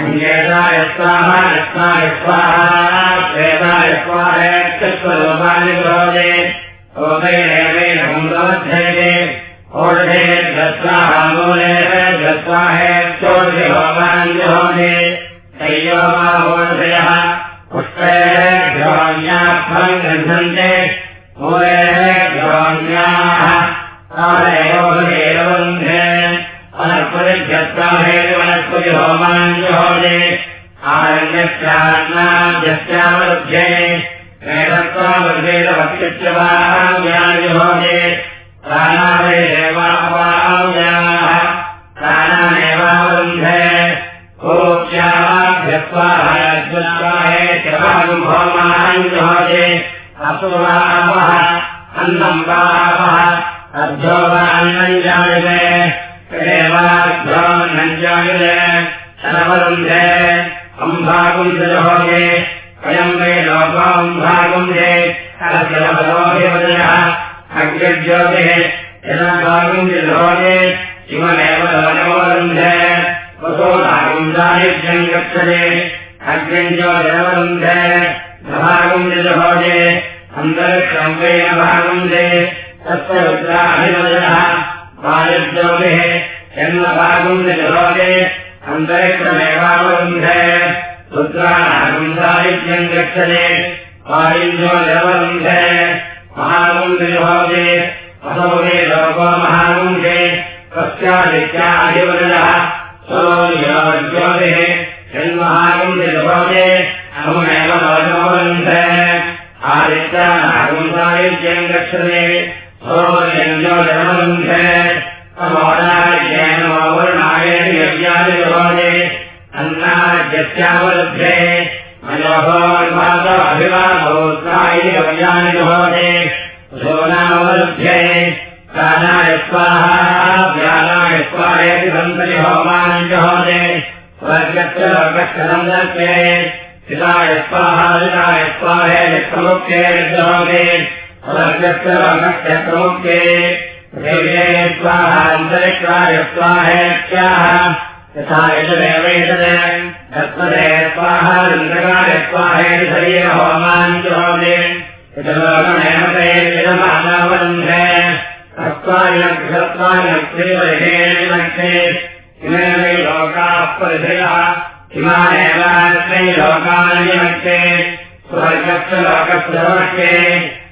अङ्गेताय स्वाहा यस्माय स्वाहा श्वेताय स्वाहेत्यस्वरूपाणि भवते। ओदैरेवेण हुन्दवध्यते ओढे दस्वाहामूले दस्वाहेत्योढे होमाञ्जहोदे तय्यो वा ओढयः पुष्पेभ्योऽन्याफलम् गृह्णन्ते। मूलेभ्योऽन्याः कालयोगेरवन्धे वनस्पतिभ्यस्वाहे वनस्पति होमाञ्जहोदे आरण्यस्यान्नाद्यस्यावरुध्ये वेदत्वावृद्धेदवक्षित्यवाहाव्याजहोदे प्राणादेवावाव्याः प्राणानेवावरुन्धे ओप्याभ्यस्वाहाय चवागम् भौमाञ्जहोदे असुरावः अन्नम् वावः अभ्यो वा अन्नम् जायते जायते शरवरुन्धे अम्भागुञ्जहोदे अयम् वै लोकोऽम्भागुञ्जे अलजलभरोभिवदयः अग्रज्योतिः यदागुञ्जहोदे शिवमेव लोकमवरुन्धे वसोदागुञ्जायुज्यम् गच्छते अग्रञ्जो जलवरुन्धे नभागुञ्जहोदे अन्तरिक्षम् वै नभागुञ्जे तस्य रुद्राभिवदयः वायुज्योतिः यन्नभागुञ्जहोदे अन्तरिक्षमेवावरुन्धे रुद्राणागुञ्जायुज्यम् गच्छते वायुञ्जो जलवरुन्धे। महागुञ्जहोदे असौरे लोको महागुञ्जे तस्यादित्याधिवदयः सोऽयोज्योतिः यन्महागुञ्जहोदे अमुमेव लोकमवरुन्धे आदित्यानागुञ्जायुज्यम् गच्छते ओमयञ्जोजनबन्धे समानायेन वर्णायेन यज्ञादिवादे अन्नाद्यस्यावलभ्ये मनोभोन्मादभिवाहोत्रायिकव्यानि भवते सोनावलभ्ये प्राणाय स्वाहा व्यानाय स्वाहेति सन्तति होमानि जहोदे स्वर्गस्य वर्गक्षरम् दर्शये हिताय स्वाहा हिताय स्वाहे प्रमुख्ये जहोदे स्वर्गस्य लोकस्य प्रमुखे देव्ये स्वाहान्तरिक्षाय स्वाहेत्याः यथा यजदेवैतदे तत्पदे स्वाहालिङ्गकाय स्वाहेति शरीरहोमान् जहोदे यजलोकमेव ते यजमानावन्धे इमे लोकाः स्वर्गस्य लोकस्य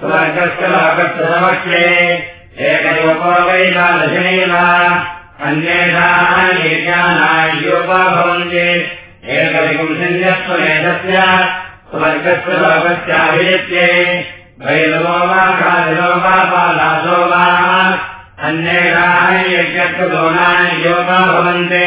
स्वर्गस्य एकयोपो अन्येषाम् यज्ञानायोपा भवन्ति। एकविपुंसन्यस्वमेधस्य स्वर्गस्य लोकस्याभिजित्ये वैलो वा कालिलो वा पालासो वा अन्येषाम् यज्ञस्य दोनानि योगा भवन्ति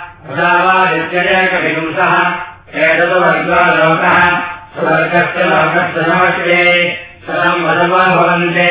प्रसावादित्येकविंशः एतद्वर्गो लोकः स्वर्गस्य लोकस्य नमस्ते। सदम् वदवा भवन्ते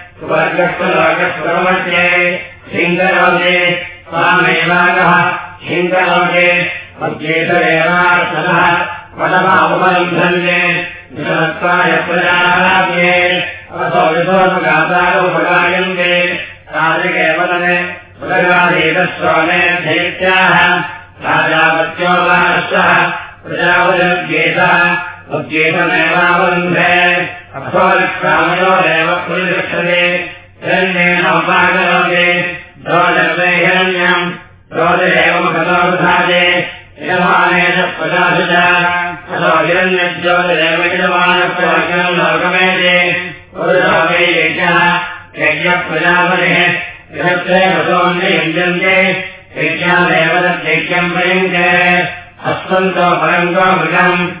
स्वर्गस्व लोकस्वरमध्ये सिङ्गलोके स्वामेवागः सिङ्गलोके मध्येतरेवार्थः पदमापबन्धन्ये विषमत्वाय प्रजाराज्ञे असो विशोपगातारोपगायन्ते राजकेवलने प्रगाधीतस्वामे दैत्याः राजापत्योगाश्वः प्रजापतिर्गेतः उद्गीतमेवावरुन्धे अथोरिक्रामयोरेव पुरिरक्षते हिरण्येनोपाकरोते द्रोजते हिरण्यम्। द्रोजदेवमखतोधाते यजमानेन प्रकाशुच अथो हिरण्यज्योतिरेव यजमानप्रवर्गम् लोकमेते। पुरुषोपे यज्ञः। यज्ञप्रजापतिः। गृहत्रे वसोऽन्ययुञ्जन्ते यज्ञादेव तद्यज्ञम् प्रयुञ्जे। हस्तन्तो परङ्गो मृगम्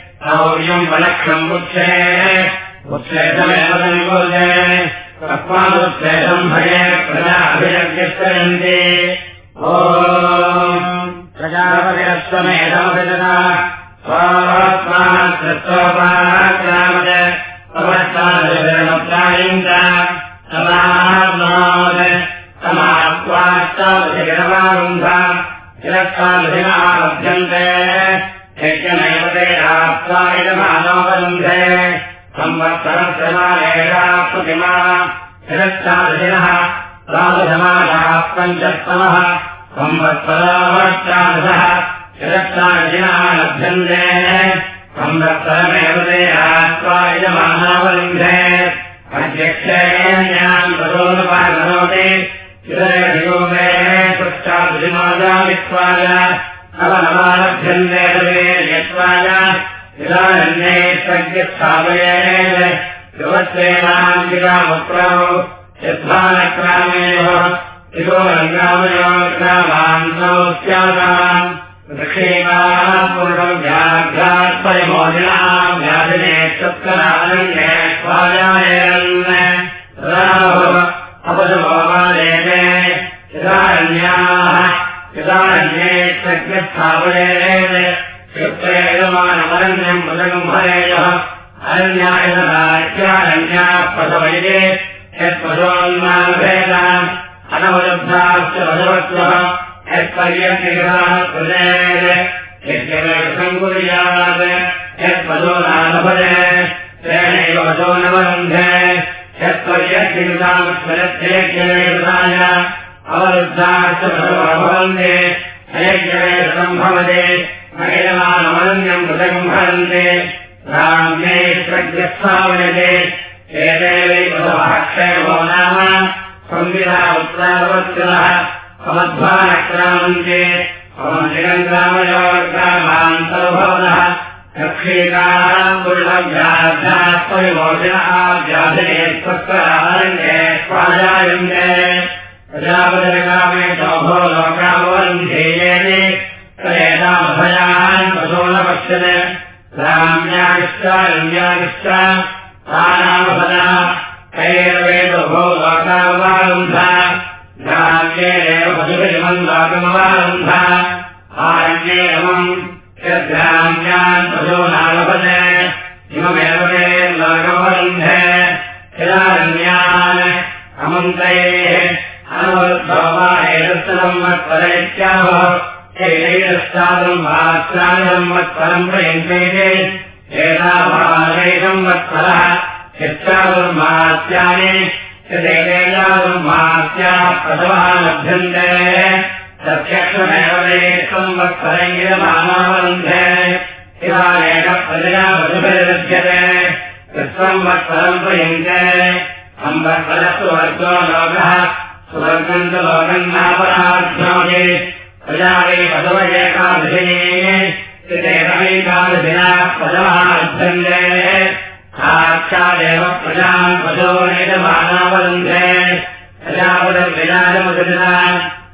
शौर्यम् वलक्षम् बुद्धे उच्छय उच्छेतमेतम् भवे भये अभिनन्द्यश्च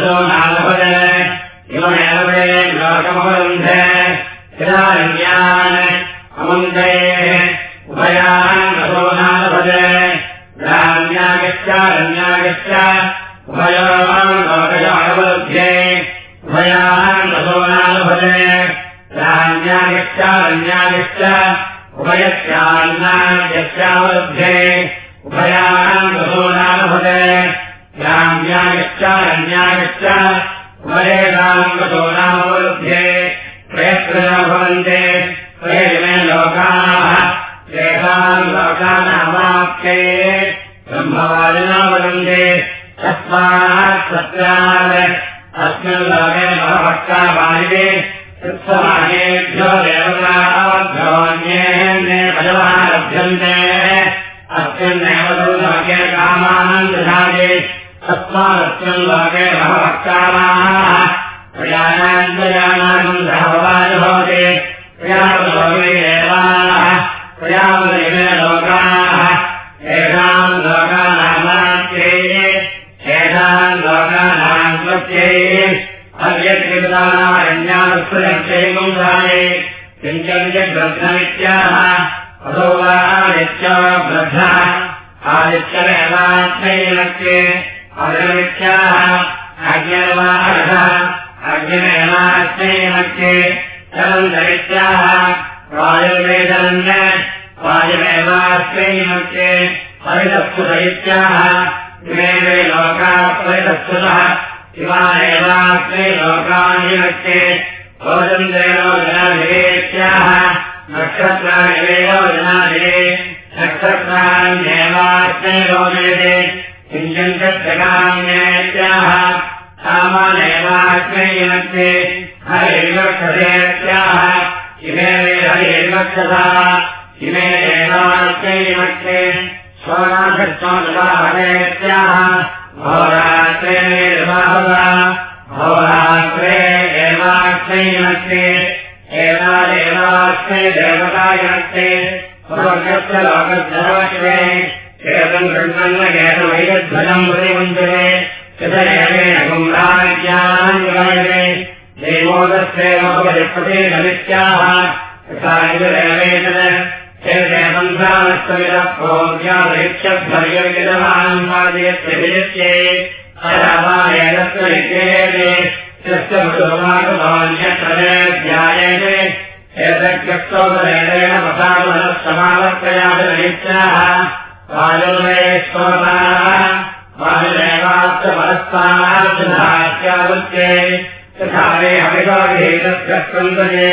know यथा इदरेवेतत् ेक्षध्वर्यविदमान्वादयत्यभिजत्ये अरामायणत्वनित्येते तस्य ध्यायते एतद्यक्तोपरेण पसामनः समावर्तयाभिनित्याः वायुर्वे स्तोताः। वायुरेवार्थपरस्तानार्थात्यावृत्ते तथा वे हविकाभिहेतस्य स्कन्दये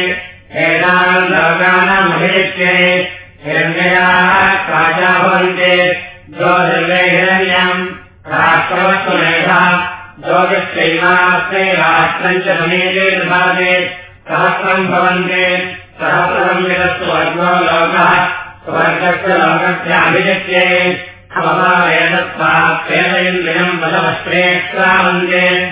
भवन्ते। ज्योतिश्चैवास्ते राष्ट्रम् च समीपे दधाते सहस्रम् भवन्ते। सहस्रम् विदस्तु वर्गो लोकः। स्वर्गस्य पदवस्त्रेक्रामन्ते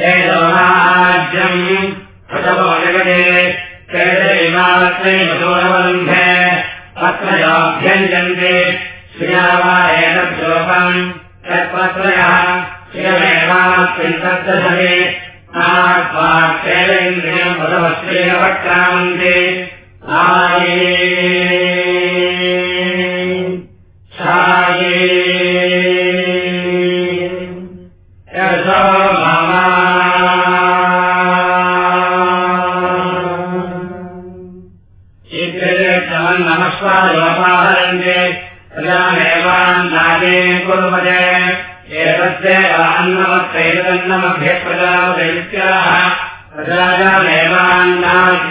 हेदोहाज्यम् प्रथमो जगते कैतदेवात्मै मधोरवन्धे पत्रयोऽभ्यञ्जन्ते श्रियावायेन श्लोकम् तत्पत्रयः श्रियमेवास्मिन्तद्दशे आत्माक्षेन्द्रियम् पदवश्रेण वक्रामन्ते आये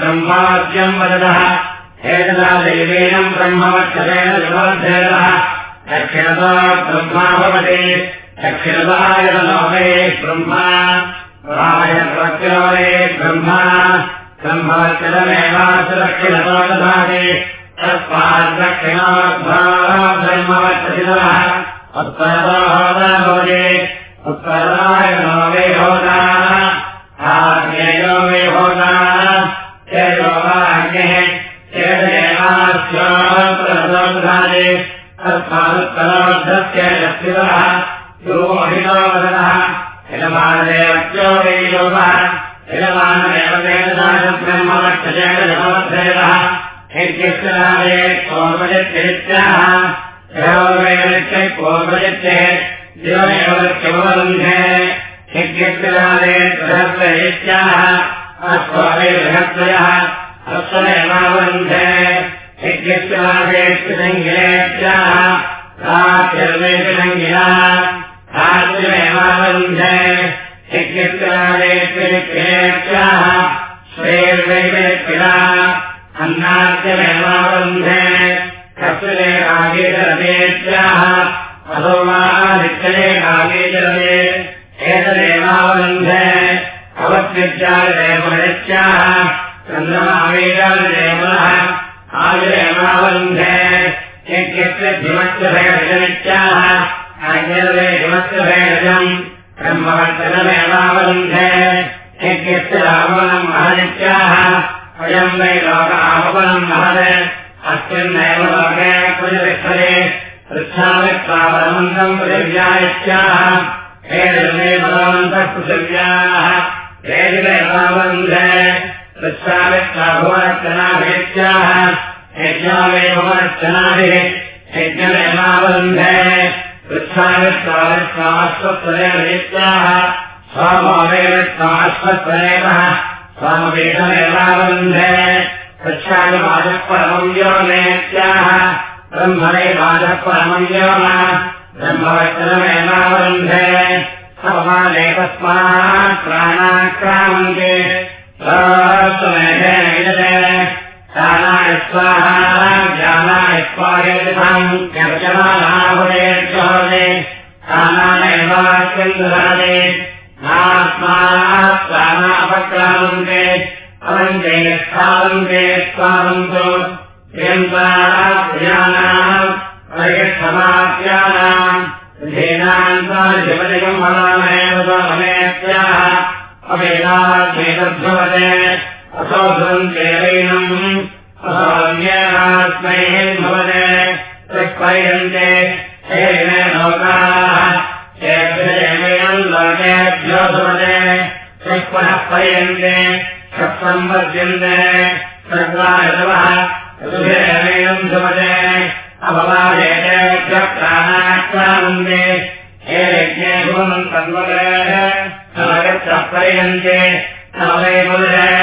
ब्रह्माद्यम् वदतः एतदा दैवेन ब्रह्मवक्षतेन विवर्धेतः दक्षिणतो ब्रह्मा भवति दक्षिणताय नोमे ब्रह्मा राय प्रत्योरे ब्रह्मा होदा भवति उत्तराय तस्मादुत्तरोद्धस्य शक्तितः यो महिनो वदनः हिलमानदेवत्यो वै योगः हिलमानमेव वेददानब्रह्मवक्षजेन जगवद्धेवः यज्ञस्यनादे कोर्मजित्यरित्याः यहोवेदस्य कोर्मजित्यः दिवमेव लक्ष्यमवरुन्धे यज्ञस्यनादे बृहत्तरित्याः अश्ववे बृहत्तयः रात्रिर्वेपि सङ्गिलाः राज्यमेवावरुन्धे यज्ञस्यनादेत्याः श्रेर्वैवेत्या अन्नाद्यमेवावरुन्धे कपिले रागेतरतेत्याः अधोमादित्यये रागेतरते एतदेवावरुन्धे अवत्विद्यादेवनित्याः चन्द्रमावेदादेवनः ब्रह्मवर्तनमेवावरुन्धे यज्ञस्य रावणम् महनित्याः अयम् वै लोक आपवनम् महत् अस्मिन्नेव लोके कुजविष्ठले पृच्छामित्वापरमन्तम् पृथिव्यायत्याः हे निर्मे बलवन्तः पृथिव्याः। हे दिवेवावरुन्धे पृच्छामित्वाभुवनश्चनाभित्याः यज्ञामे भुवनश्चनाभिः यज्ञमेवावरुन्धे पृच्छामित्वाश्वत्वरेत्याः स्वामवेत्वाश्वत्वरेवः स्वामवेदमेवावरुन्धे पृच्छामि वाजःपरमम् व्योमेत्याः ब्रह्मणे वाजःपरमम् व्योम ब्रह्मवचनमेवावरुन्धे समाने तस्मात् प्राणाक्रामन्ते स्वमेधेन विदते दानाय स्वाहा ज्ञानाय स्वाहेतम् व्यवचमानाभवेभ्योदे दानानैवात्यन्तरादे नात्मा प्राणापक्रामन्ते अवन्ते स्थावन्ते स्वावन्तो प्रियन्ताभ्यानाम् परिक्षमाप्यानाम् धेनान्ताजपजयम् वदामेव स्वमेत्याः अवेदाभ्येतद्भवते असौ भवन्यास्मै भुवने तत्पर्यन्ते तेन लोकाः येभ्यम् लोकेभ्यो भुवने तत्पुनः पर्यन्ते तत्सम्पद्यन्ते सर्वायतवः ऋतुभेणम् भुवने अपवादेभ्यः प्राणाक्रामन्ते हे यज्ञे भुवन् सर्वगः समगत्तः पर्यन्ते समवे भुवने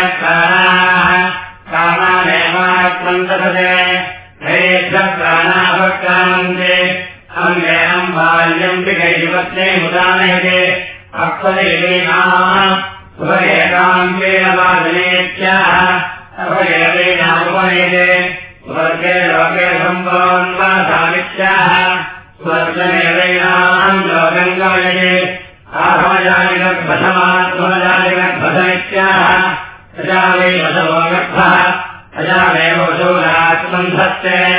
बाल्यम् विगैवत्ने मुदानयते। अक्वदेवेनाम् वादनेत्याः अभयवेनामुपनयते स्वर्गे लोके सम्भवन् वा सामित्याः स्वर्गमेवेनाम् लोकम् गमयते आहमजालिगर्भसमात्मजालिगर्भसमित्याः प्रजावे वसवो गर्भः प्रजावेव वसोरात्मन्धत्ते एनावाश्वमेधेवमाने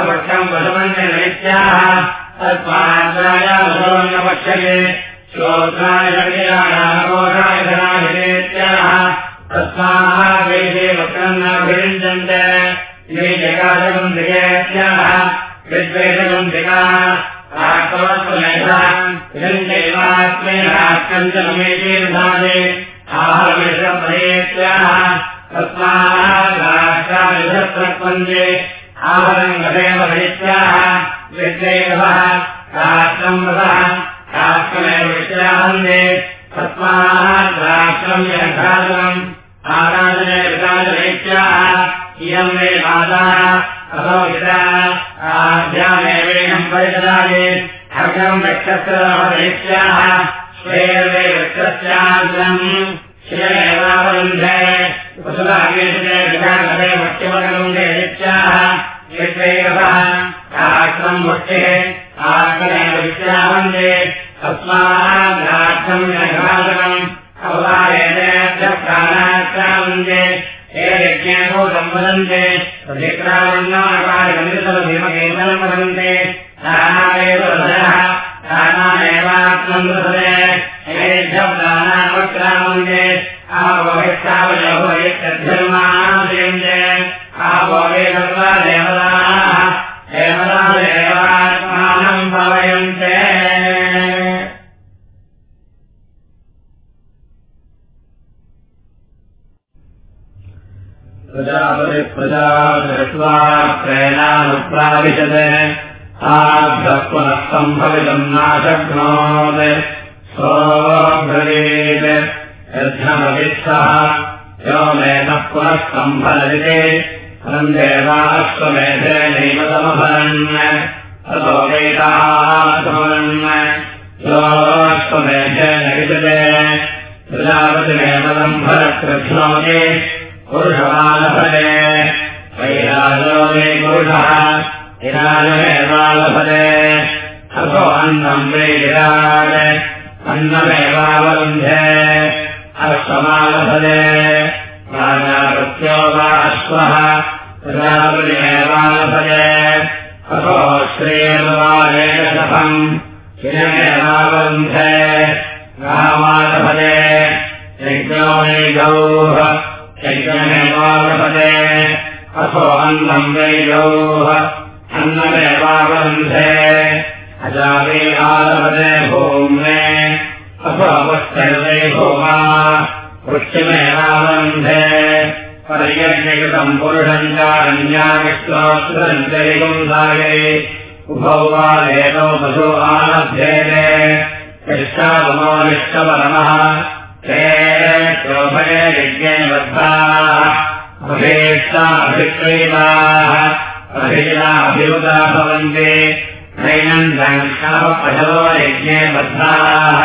अपक्षम् वसुमन्त्रित्याः तत्पात्राय वसवन्नपक्षये श्रोत्राय शरीराणाघोषाय धनाभिनेत्याः तस्माः वेदे वक्रम् नाभिरुञ्जन्ते ये जगाजगम् दिगेत्याः विद्वेषगम् दिगा राष्ट्रवत्वमेधान्दैवात्मै राष्ट्रम् आहरम् गतेव भयत्याः विद्वैभवः राष्ट्रम् वदः राष्ट्रमेव विश्रामन्ते तस्मात् राष्ट्रम् यघातम् आराधने विराजनेत्याः इयम् मे माता असौ पिता आभ्यामेवेणम् परिददाति हर्गम् वक्षस्रवदेत्याः श्रेयर्वे वक्षस्याग्रम् श्रियमेवावरुन्धे वसुधागेशे वक्ष्यवगरुन्धे नित्याः यद्वैरवः राष्ट्रम् वक्ष्ये आक्रमेव विश्रामन्ते तस्मात् राष्ट्रम् यघातकम् अवतारेणेभ्य प्राणाक्रामन्ते हे यज्ञेभो सम्वदन्ते प्रतिक्रामण्यकार्यमितमधीमकेतनम् वदन्ते प्राणादेव हृदयः प्राणामेवात्मम् हृदये पुनः सम्भवितम् नाशक्नोत्। सोऽब्रवीत् यद्धमवित्सः यो मेनः पुनः सम्भलयते अन्देवाश्वमेधेनैव समभरन् ततो वेदासमरन् योऽश्वमेधेन विशते प्रजापतिमेव सम्भरकृध्नोति पुरुषमालफले वैराजो मे पुरुषः विराजमेवालफले अथो अन्नम् मे विराज अन्नमेवावरुन्धे अश्वमालफले राजापत्यो वा अश्वः श्रेयर्वालेशफम् शिरमेवावरुन्धे रामालफले यज्ञो मे गौः यज्ञमेवालभते अथो अन्नम् वै गौः अन्नमेवावरुन्धे अजावे आलपदे भूम्ने अपवस्तर्वे भूमा वृक्षमेवावरुन्धे पर्यज्ञकृतम् पुरुषम् चारण्याविश्वासुरञ्चरिगुन्धाये उभौ वा एतौ पशु आलभ्येते कृष्णावमोनिष्टपरमः ते शोभये यज्ञे बद्धाः अभिक्रीताः अभिजिताभिरुता भवन्ति नैनन्दङ्क्षः पशवो यज्ञे बद्धाः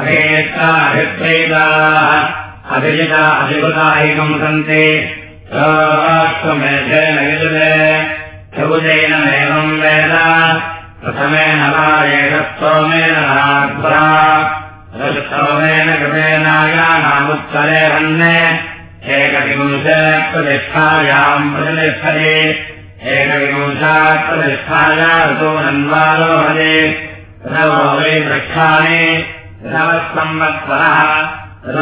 अभेष्टा अभिक्रीताः अभिजिता अभिभुता सन्ति प्रथमेन स्तोमेन कृतेनायानामुत्तरे हन्ने। एकविपुंशे प्रतिष्ठायाम् प्रतिष्ठते। एकविपुंशात् प्रतिष्ठाया ऋतो नन्वारोहते रवो वै वृक्षाणि। रवत्संवत्सरः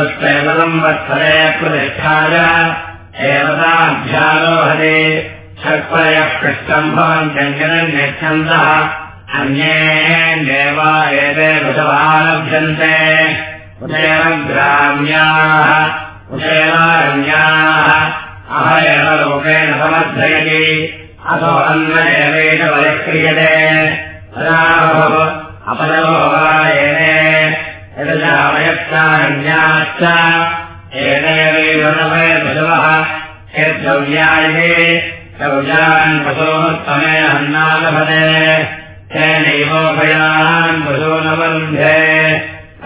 ऋष्टैवसंवत्सरे प्रतिष्ठाय। पृष्टम् भवन्त्यञ्जनम् यच्छन्तः अन्ये देवा एते वृषभालभ्यन्ते उदेव ग्राम्याः उदेवारण्याः अह एव लोकेन समर्थयति। अथो अन्न एवेन परिक्रियते अपदो वा एते यदजावयश्चारण्याश्च एतेवैव पशवः यद्द्रव्याये शौचान् पशोत्तमे हन्नालभते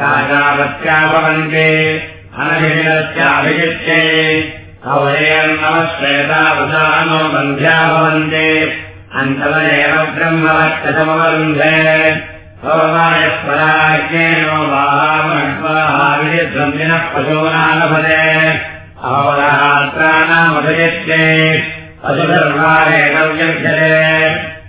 राजावत्या भवन्ति अनभिषदस्याभिजित्ये अवयन्नवश्वेतावसानो बन्ध्या भवन्ति भवमायस्वराज्ञेनो बाहामग्वाहाविद्वन्दिनः पशूनालभते अहोरात्राणामभिजित्ये पशुधर्मारेणव्यर्थते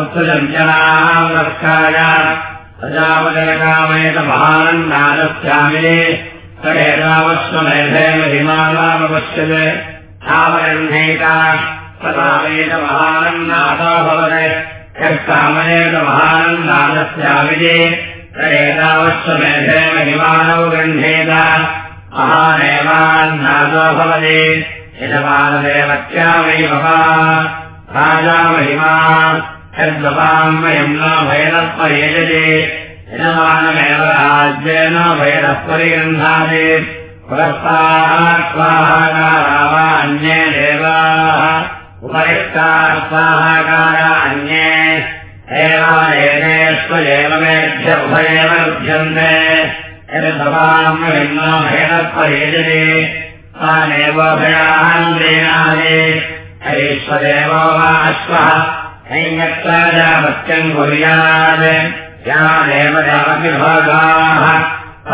उत्सजञ्जनाम् रक्षाय प्रजापजनकामेतमहानन्दानस्यामि तदेतावस्वमेधेन हिमानामपश्यते तावरह्नेता तदावेतमहानन्दातो भवते। यत्कामनेतमहानन्दानस्यामिति तदेतावस्वमेधेन हिमानौ गृह्णेत महानेवान्नादो भवति यजमानदेवत्या वै भवा राजा महिमा यद्वपाम् वयम् न पर्यजते यजमानमेव राज्येन भैरः परिगृह्णाति पुरस्ताहात्वाहाकारा वा अन्ये देवाः। उपरिष्टाः स्वाहाकारा अन्ये। एवानेनेष्वेव मेभ्य उभयेव लभ्यन्ते। यद्वपाम् वयम् न भैरः पर्यजते तानेव भयान्देनादे ऐश्वदेवो वा अश्वः नैयत्राजापत्यम् कुर्यात्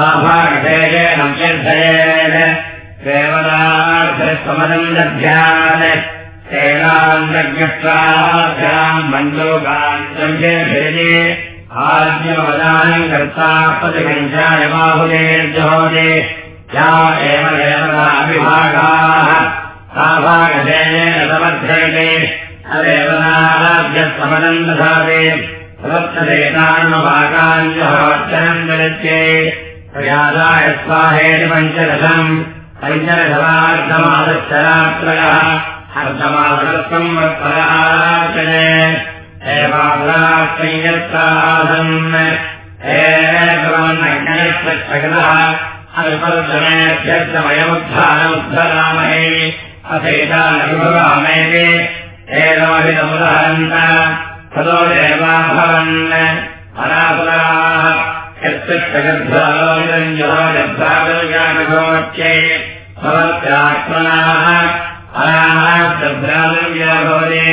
आभागेन चिन्तयेत् देवतार्थमदम् दध्यात् तेनान्तज्ञत्राभ्याम् मञ्जोगान्तर्भिजे आद्यवदानम् कर्ता प्रतिकञ्चाय बाहुदेर्जहोदे या एव देवताविभागाः आभागेन समर्थयते। अदेवनाराध्यसमदम् दधाते समर्थदेतान्मभागान्यहवच्चनम् विरच्ये प्रयादाय स्वाहेति पञ्चदशम्। पञ्चदशवार्धमादश्चरात्रयः अर्धमादत्वम् वत्पराचने एवासन् एकमन्नज्ञयस्तगतः अल्पदमेभ्यर्थमयमुद्धानमुद्धरामहे अथैतानविभवामेति एतमभितमुदहन्त ततो देवाभवन्। अनापुराः यत्तगर्भालोचञ्जोजब्धागोच्ये भवत्यात्मनाः। अनाभ्रातव्या भवति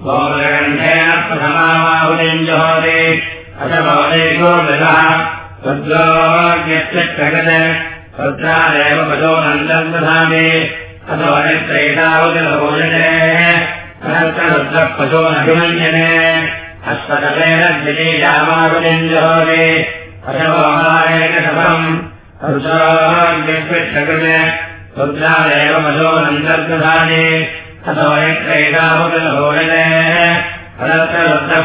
गोमकण्ठेन प्रथमाहुलिम् जुहोति अथ भवति गोमृगः रुद्रादेव पशोनन्दम् दधामि। अथो नित्रैतावतिभोजने अनन्तरुद्रः पशोनभिमञ्जने अश्वतलेन द्वितीयामाहुलिम् जुहोति अथवाहारेण रुद्राग्यश्चगत रुद्रादेव पशोनन्दर्दधानि अथो नित्रैतावतिभोजने अनन्तरुद्रः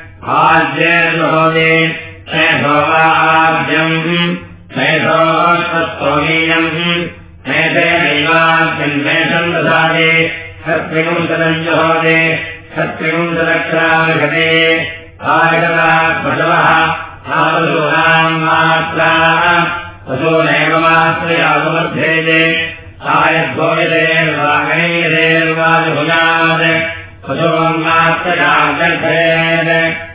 आद्येन जुहोजे मेधोवाद्यम् मेधोस्वस्वामीयम् मेधेनैवाद्यम् मेषम् दधाने सत्रिगुंसलम् जुहोजे सत्रिगुंसलक्षराविषते आयतः पशवः आदूनाम् मात्रा पशूनेव मात्रयासमर्थ्येते आयद्भोजतेर्वागणीयतेर्वाजुभुजात्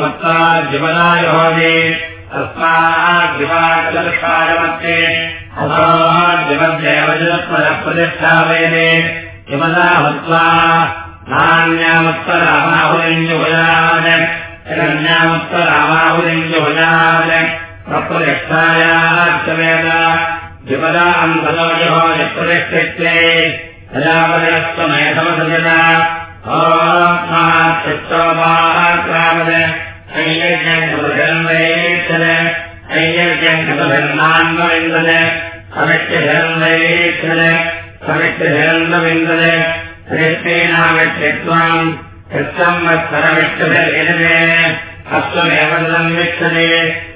मत्वा द्विपदायुभोजे तस्माद्विवाचलक्षायमत्ते अथोद्विमध्येवजत्पदप्रतिष्ठावेदे विमदा हत्वा नान्यामुत्तरामाहुलिञ्जुभुजान् हिरण्यामुत्तरामाहुलिञ्जुभुजान् प्रप्रतिष्ठायाश्चवेद विपदा अन्तलोजो यप्रतिष्ठित्ये प्रजापतिरस्त्वमेधमसजन चित्तोपाक्रामद ऐयज्ञन्वैक्षण ऐयज्ञन्नान्वविन्दन समित्यधन्वैक्षण समित्यधन्वविन्दन श्रेष्ठेनाविक्षत्वाम् कृत्तम् वत्सरविष्टभिर्यजने हस्तमेव ददम्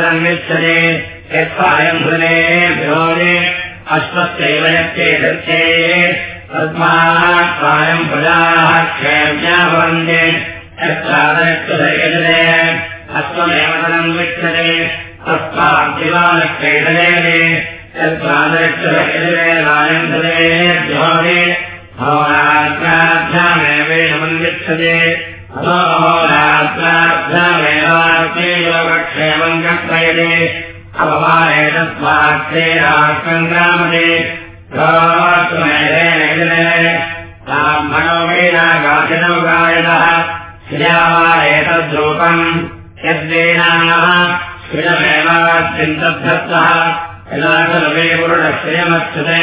दङ्गच्छते यत्सायन्धुने ज्योते अश्वत्यैव यत्ते धृत्ते तस्मात् कायम् प्रजाः क्षेम्या भवन्ते यत्सादरित्यभिर्यजते अश्वमेव दनम् विच्छते तस्माद्दिवालक्षैतले यत्सादरित्यभिर्यजते रायन्धरे ज्योते होरात्राभ्यामेवेशमन्विच्छते अहोरात्राभ्यामेवाक्षेमम् कक्षयते अपमाने तस्मात्ते राष्ट्रङ्ग्रामते ब्राह्मणो वीणागाचिनो गायनः श्रियावारेतद्रूपम् यद्वीणाः श्रियमेवाचिन्तद्धत्तः यदा सर्वे पुरुषश्रियमच्युते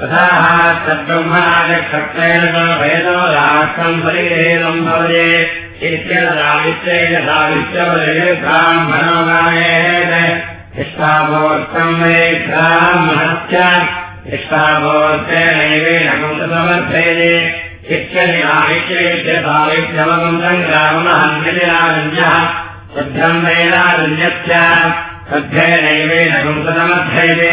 तथाः तद्ब्रह्मणादिक्षत्रेण भेदो राष्ट्रम् परिहेदम् भवते इत्यदावित्येन सावित्यवदये ब्राह्मणो गायेत् इष्टाभोक्तम् वे ब्राह्मणस्य इष्टाभोक्तेनैवेन कुंसमर्थेने इत्यनिवावित्येत्यसावित्यवगम् सङ्ग्राममहन्यतिरारञ्जः शुद्धम् वेदारण्यस्य शुद्धेनैवेन कुंसमर्थेने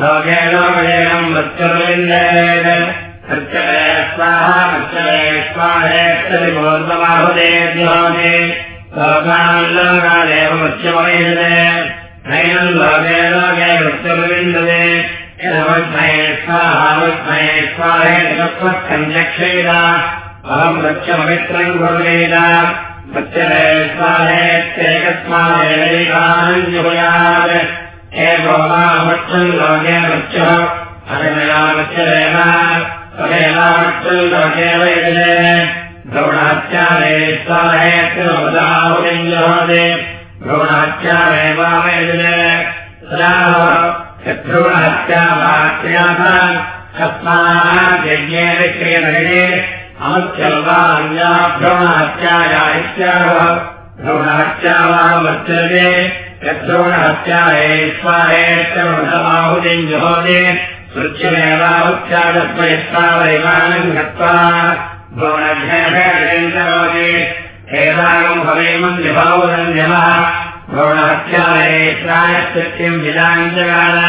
लोके स्वाहा मृत्यवेश्वाहेत्तरिभोर्वबाहुदेभ्योने लोकान् लोकादेव मृत्युमयन्दे नैनम् लोके लोके मृत्युर्विन्दते। यदवद्मये स्वाहा वद्मये स्वाहेत्वत्सञ्जक्षेदा अहम् वृक्षममित्रम् कुर्वेद वृक्षरे स्वाहेत्येकस्मादेवैकान्युयात् एकोमावृक्षम् लोके वृक्षः अनया वृक्षरेण तदेव वृक्षम् लोके वैदने द्रौणाचारे स्वाहेत्यवदाहुलिञ्जहोदे द्रौणाचारे वा वैदने शत्रुणहत्या वाक्याः कस्मात् यज्ञेन क्रियनगरे अमुच्यल्वान्या भ्रवणहत्याया इत्याह भ्रवणहत्या वा वर्तते यद्भ्रवणहत्याये स्वाहेत्यबाहुलिञ्जहोदे सृत्यमेवाहुत्यागत्वयस्तावैवानम् गत्वा भ्रवणभ्यभ्यहोदे एवागम् भवेमम् विभावनन्यमः भ्रवणहत्याये प्रायश्चित्यम् विलाञ्जगान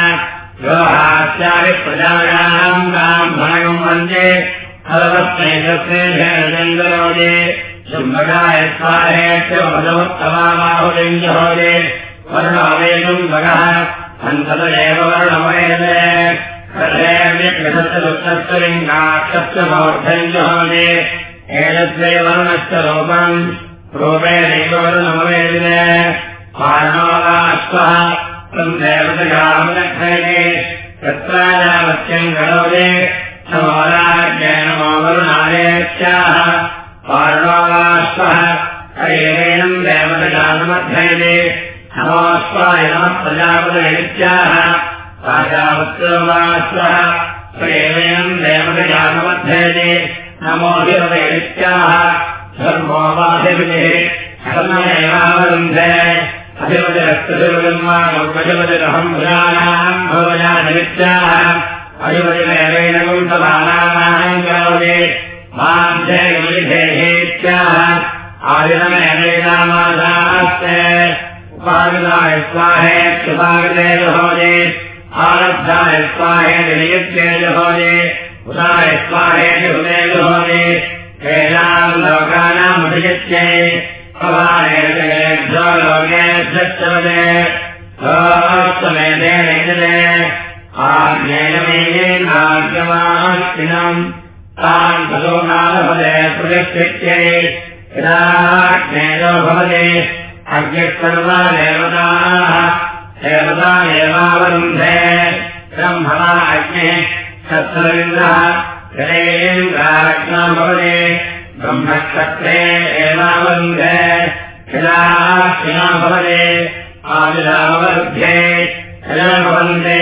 योहात्यादि प्रजायाम् ताम् भणगम् वन्दे फलवत्नैकस्येन्दरोदे शुम्भगाय स्वाहेत्य भगवत्तमाबाहुलिञ्जहोदे वर्णमवेदम् भगः हन्तदेव वर्णमवेदे कथयव्यकृतलिङ्गाक्षत्रमौर्धञ्जहोदे एतद्वै वर्णस्य रूपम् रूपेणैव वर्णमवेदिने। पारणोगाश्वः तम् देवतगामलक्षणे तत्रायावत्यम् गणोदे समाराज्ञेन मोवरुणादेत्याः पारणोगाश्वः हरेणम् देवतगामध्ययने नमोऽश्वाय नमः प्रजापदयत्याः राजावत्रोगाश्वः प्रेमेणम् देवतगामध्ययने नमोऽभिवदयत्याः धर्मो वाधिपतिः धर्ममेवावरुन्धे। अधिपतिरस्तुतिर्गन्मानौपजपतिरहम् भुजानाम् भवजानित्याः अधिपतिमेवेन कुन्तमानानाम् करोति माध्येत्याः आदिनमेवेनामादास्ते उपागताय स्वाहेत्युपागते जहोदे आरब्धाय स्वाहेति नियुक्ते जहोदे उदाय स्वाहेति हुदे जहोदे तेषाम् लोकानाम् अभिजित्ये भवानेभ्यो लोकेभ्यश्चवदे सोऽस्तमेतेनैतदे आज्ञेयमेयेनाज्ञमास्तिनम् तान् तदोनालभदे प्रतिष्ठित्यै यदाज्ञेयो भवते अज्ञः सर्वा देवताः देवता एवावरुन्धे ब्रह्मणा अग्निः शस्त्रविन्दः जलेन्द्राज्ञा भवते ब्रह्मक्षत्रे एवावरुन्धे। शिलाक्षिणा भवते शिला भवन्ते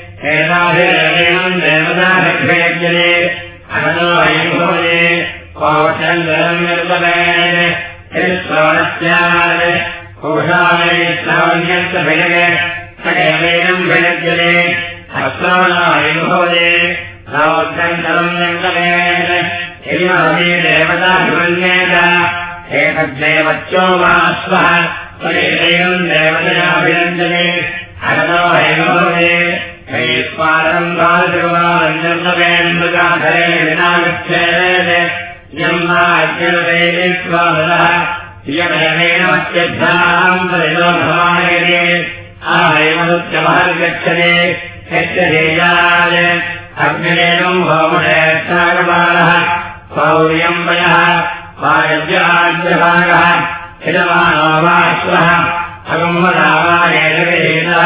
एताभिरेवेणम् देवताभिर्विडज्यते अनलो अयम् भवते कौशलम् निर्मलेन यस्वास्यात् कोशालये श्रावण्यन्तभिजगे सकेवेनम् विडज्यते अस्त्राणायुभवते सौद्गन्तरम् निर्मलेन हिमहमे देवताभिमन्येत। एतद्देवत्यो वा स्वः। स्वयम् देवतयाभिरञ्जने अगतो बालतिरुवारञ्जन्मवेन्द्रगाधरे विनागच्छेत् यम् भवायते आहैमनुत्यमहर्गच्छते यस्य धेयाय अग्निरेणम् भौमशेक्षागबालः पौर्यम् वयः। वायव्याग्रभागः हिलमानो वाश्वः अगम्बदावायेतः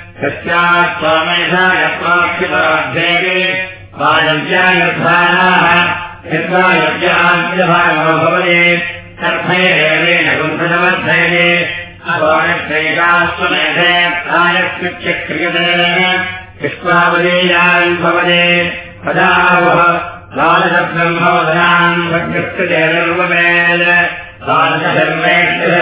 एकव्यर्थते यस्यात्वामेधा यत्वाक्षितराध्ययते वायव्यायुर्धानाः यद्वायव्याद्यभागो भवते तर्भैरेवेन कंसनमध्ययते अवाणत्रैकास्वमेधे प्रायस्कृत्यक्रियते विश्वावलीयान् भवते पदावः बालशब्दम् भवदान् भग्यस्कृतेन बालशर्मेष्टेन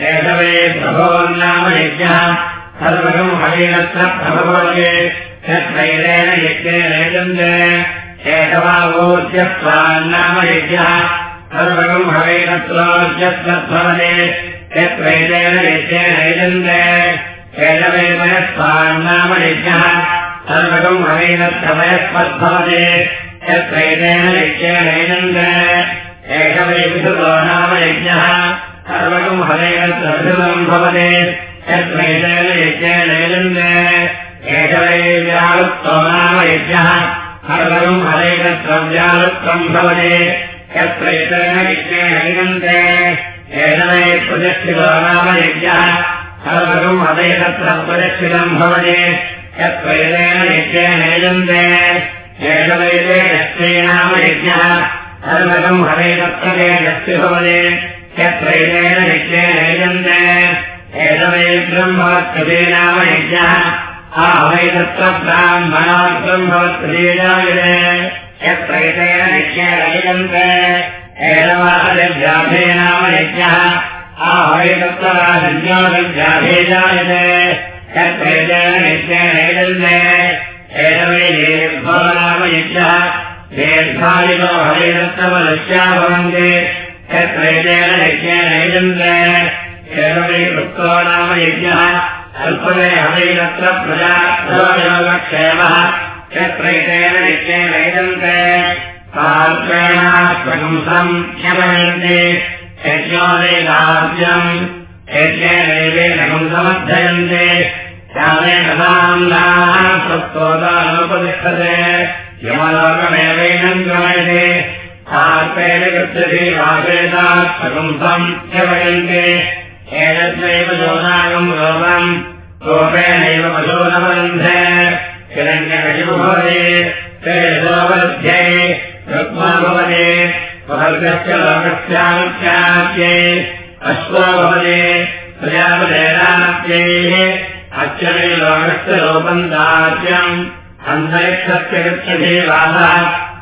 केशवे प्रभोन्नाम यज्ञः। सर्वगम् भवेदत्र प्रभवते यद्वैदेन यज्ञेन यजन्ते केशवावोच्यत्वान्नाम यज्ञः। सर्वगम् भवेदत्रोच्यत्वभवते यद्वैदेन यज्ञेन यजन्ते केशवेमयस्वान्नाम यज्ञः। सर्वगम् भवेदत्रमयस्वद्भवते यत्रैतेन यज्ञेन यजन्ते एष वै विधुतो नाम यज्ञः सर्वगम् भवेदत्रभिधुतम् भवते यत्रैतेन यज्ञेन यजन्ते एष वै व्यावृत्तो नाम यज्ञः सर्वगम् भवेदत्रव्यावृत्तम् भवते यत्रैतेन वै प्रतिष्ठितो नाम यज्ञः सर्वगम् प्रतिष्ठितम् भवते यज्ञेन यजन्ते एषवैदे यस्मै नाम यज्ञः सर्वगम् यस्य भवते एषवै ब्रह्मवत्कृते नाम यज्ञः आहवैदत्त ब्राह्मणार्थम् भवत्कृतीजायते यत्रैतेन यज्ञेन यजन्ते एषवादिव्याधे नाम एषवै दीर्घो नाम यज्ञः दीर्घायुतो हरिदत्तमदस्या भवन्ति यज्ञेनैजन्द्रे एवमै वृत्तो नाम यज्ञः यज्ञोदैराज्यम् यज्ञेनैवेनकंसमध्ययन्ते श्यामेन साम्नाः सत्तोदानुपतिष्ठते यमलोकमेवैनम् गमयते साल्पेन गच्छति वासेतात्मकंसम् ह्यमयन्ते एतद्वैव योनागम् रोगम् गोपेनैव पशूनवन्धे हिरण्यकशिपु भवति तेजोवध्ये रुक्मा भवति वर्गस्य लोकस्यामुख्यात्यै अश्वो भवति प्रजापतेनात्यैः अच्छरे लोकस्य लोकम् दास्यम्। अन्तरिक्षस्य गच्छति वासः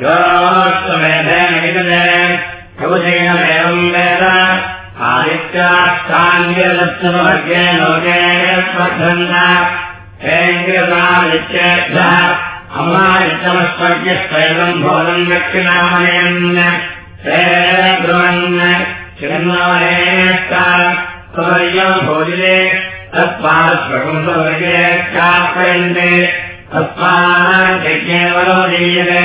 योस्तमेधेन विदते कवचेनमेवम् वेद आदित्याष्टाङ्गिरदत्तमवर्गे लोके स्पर्धन्त हेङ्गिरदादित्येभ्यः अम्मादित्यमस्वर्गस्वैवम् भोजम् दक्षिणामयन् ब्रुवन् चिरन्नामयेष्टम् भोजने तस्मात् यज्ञेवरो दीयते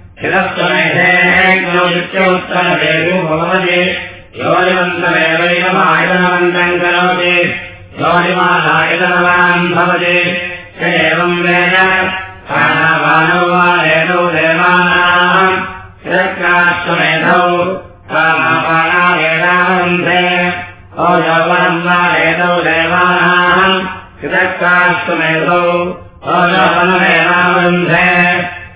योनिमन्तमेवैनमायतनवन्तम् करोति योनिमानायतनवान् भवति स एवम् वेद प्राणावानौ वा रेणौ देवानाम् शिरकाश्वमेधौ प्राणापाणावेदावन्धे ओ यौवनम् वा देवानाम् शिरकाश्वमेधौ ओ यौवनमेवावन्धे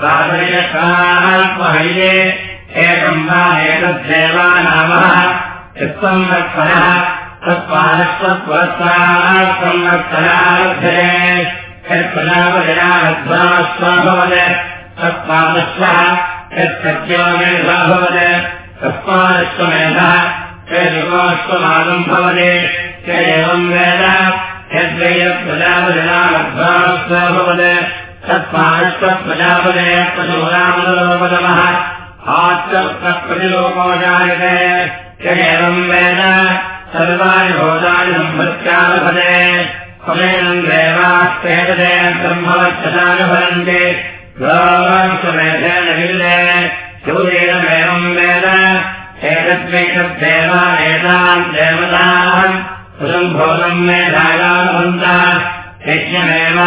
प्रातरिकात्महैये एकम् वा एतद्देवानामः यत्संवत्सरः तत्पादस्वत्पुरस्तात् संवत्सरारभ्यते यत्प्रजापतिराध्वास्वभवत् तत्पादस्वः यत्सत्यो मेधा य एवम् वेद यद्वैयत्प्रजापतिराध्वास्वभवत् आत्मप्रतिलोको जायते य एवम् वेद। सर्वाणि भूतानि सम्भत्यानुभते फलेन देवास्तेजते। ब्रह्मवच्छतानुभवन्ति लोकमेधेन विदे शिवदेनमेवम् वेद। एतद्वैतद्देवा एताम् देवताः। सुसम्भोगम् मेधायानुभन्ता यज्ञमेव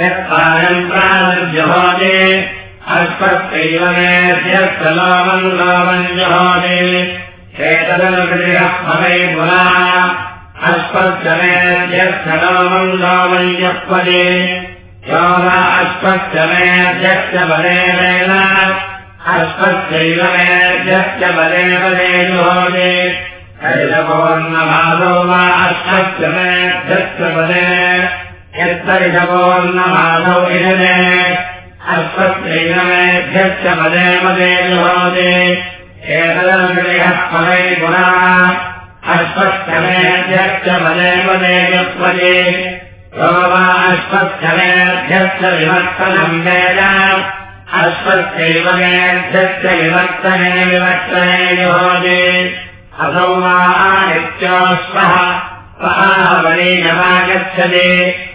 अहोरात्रेणाश्वश्चमेध्यस्तलोमणे यत्पादम् प्राणज्जुहोदे अश्वश्चैवमेध्यस्तलोमम् लोमञ्जुहोदे एतदनुकृतिः भवे पुनः अश्वश्चमेध्यक्षलोमम् लोमञ्जपदे यो वा अश्वश्चमेध्यक्ष बलेन अश्वश्चैव मेध्यक्ष बले बले जुहोदे। हरितपोर्णमादो वा अश्वश्चमेध्यक्ष बले यत्तरितपोर्णमादौ इदने अश्वश्चैव मेध्यक्ष बले बले जुहोदे एतदनुगृहः फलै पुनः अश्वत्थमेऽध्यक्ष मदे मदे युक्पदे वा अश्वत्थमेऽध्यक्ष विवर्तनम् वेद। अश्वत्यैव मेऽध्यक्ष विवर्तने विवर्तने योगे असौ वा नित्योऽश्वः पहावलीयमागच्छते तद्विवर्तते यज्ञहोत्रम्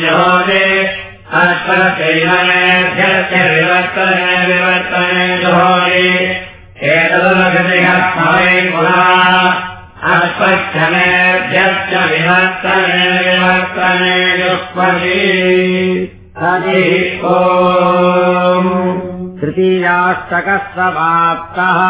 जहोदे अश्वत्यैव मेऽध्यक्ष विवर्तने जोगे एतदनुगतिहस्मवे पुनः अश्वच्छमेभ्यश्च विवर्तने ओ तृतीयाष्टकः समाप्तः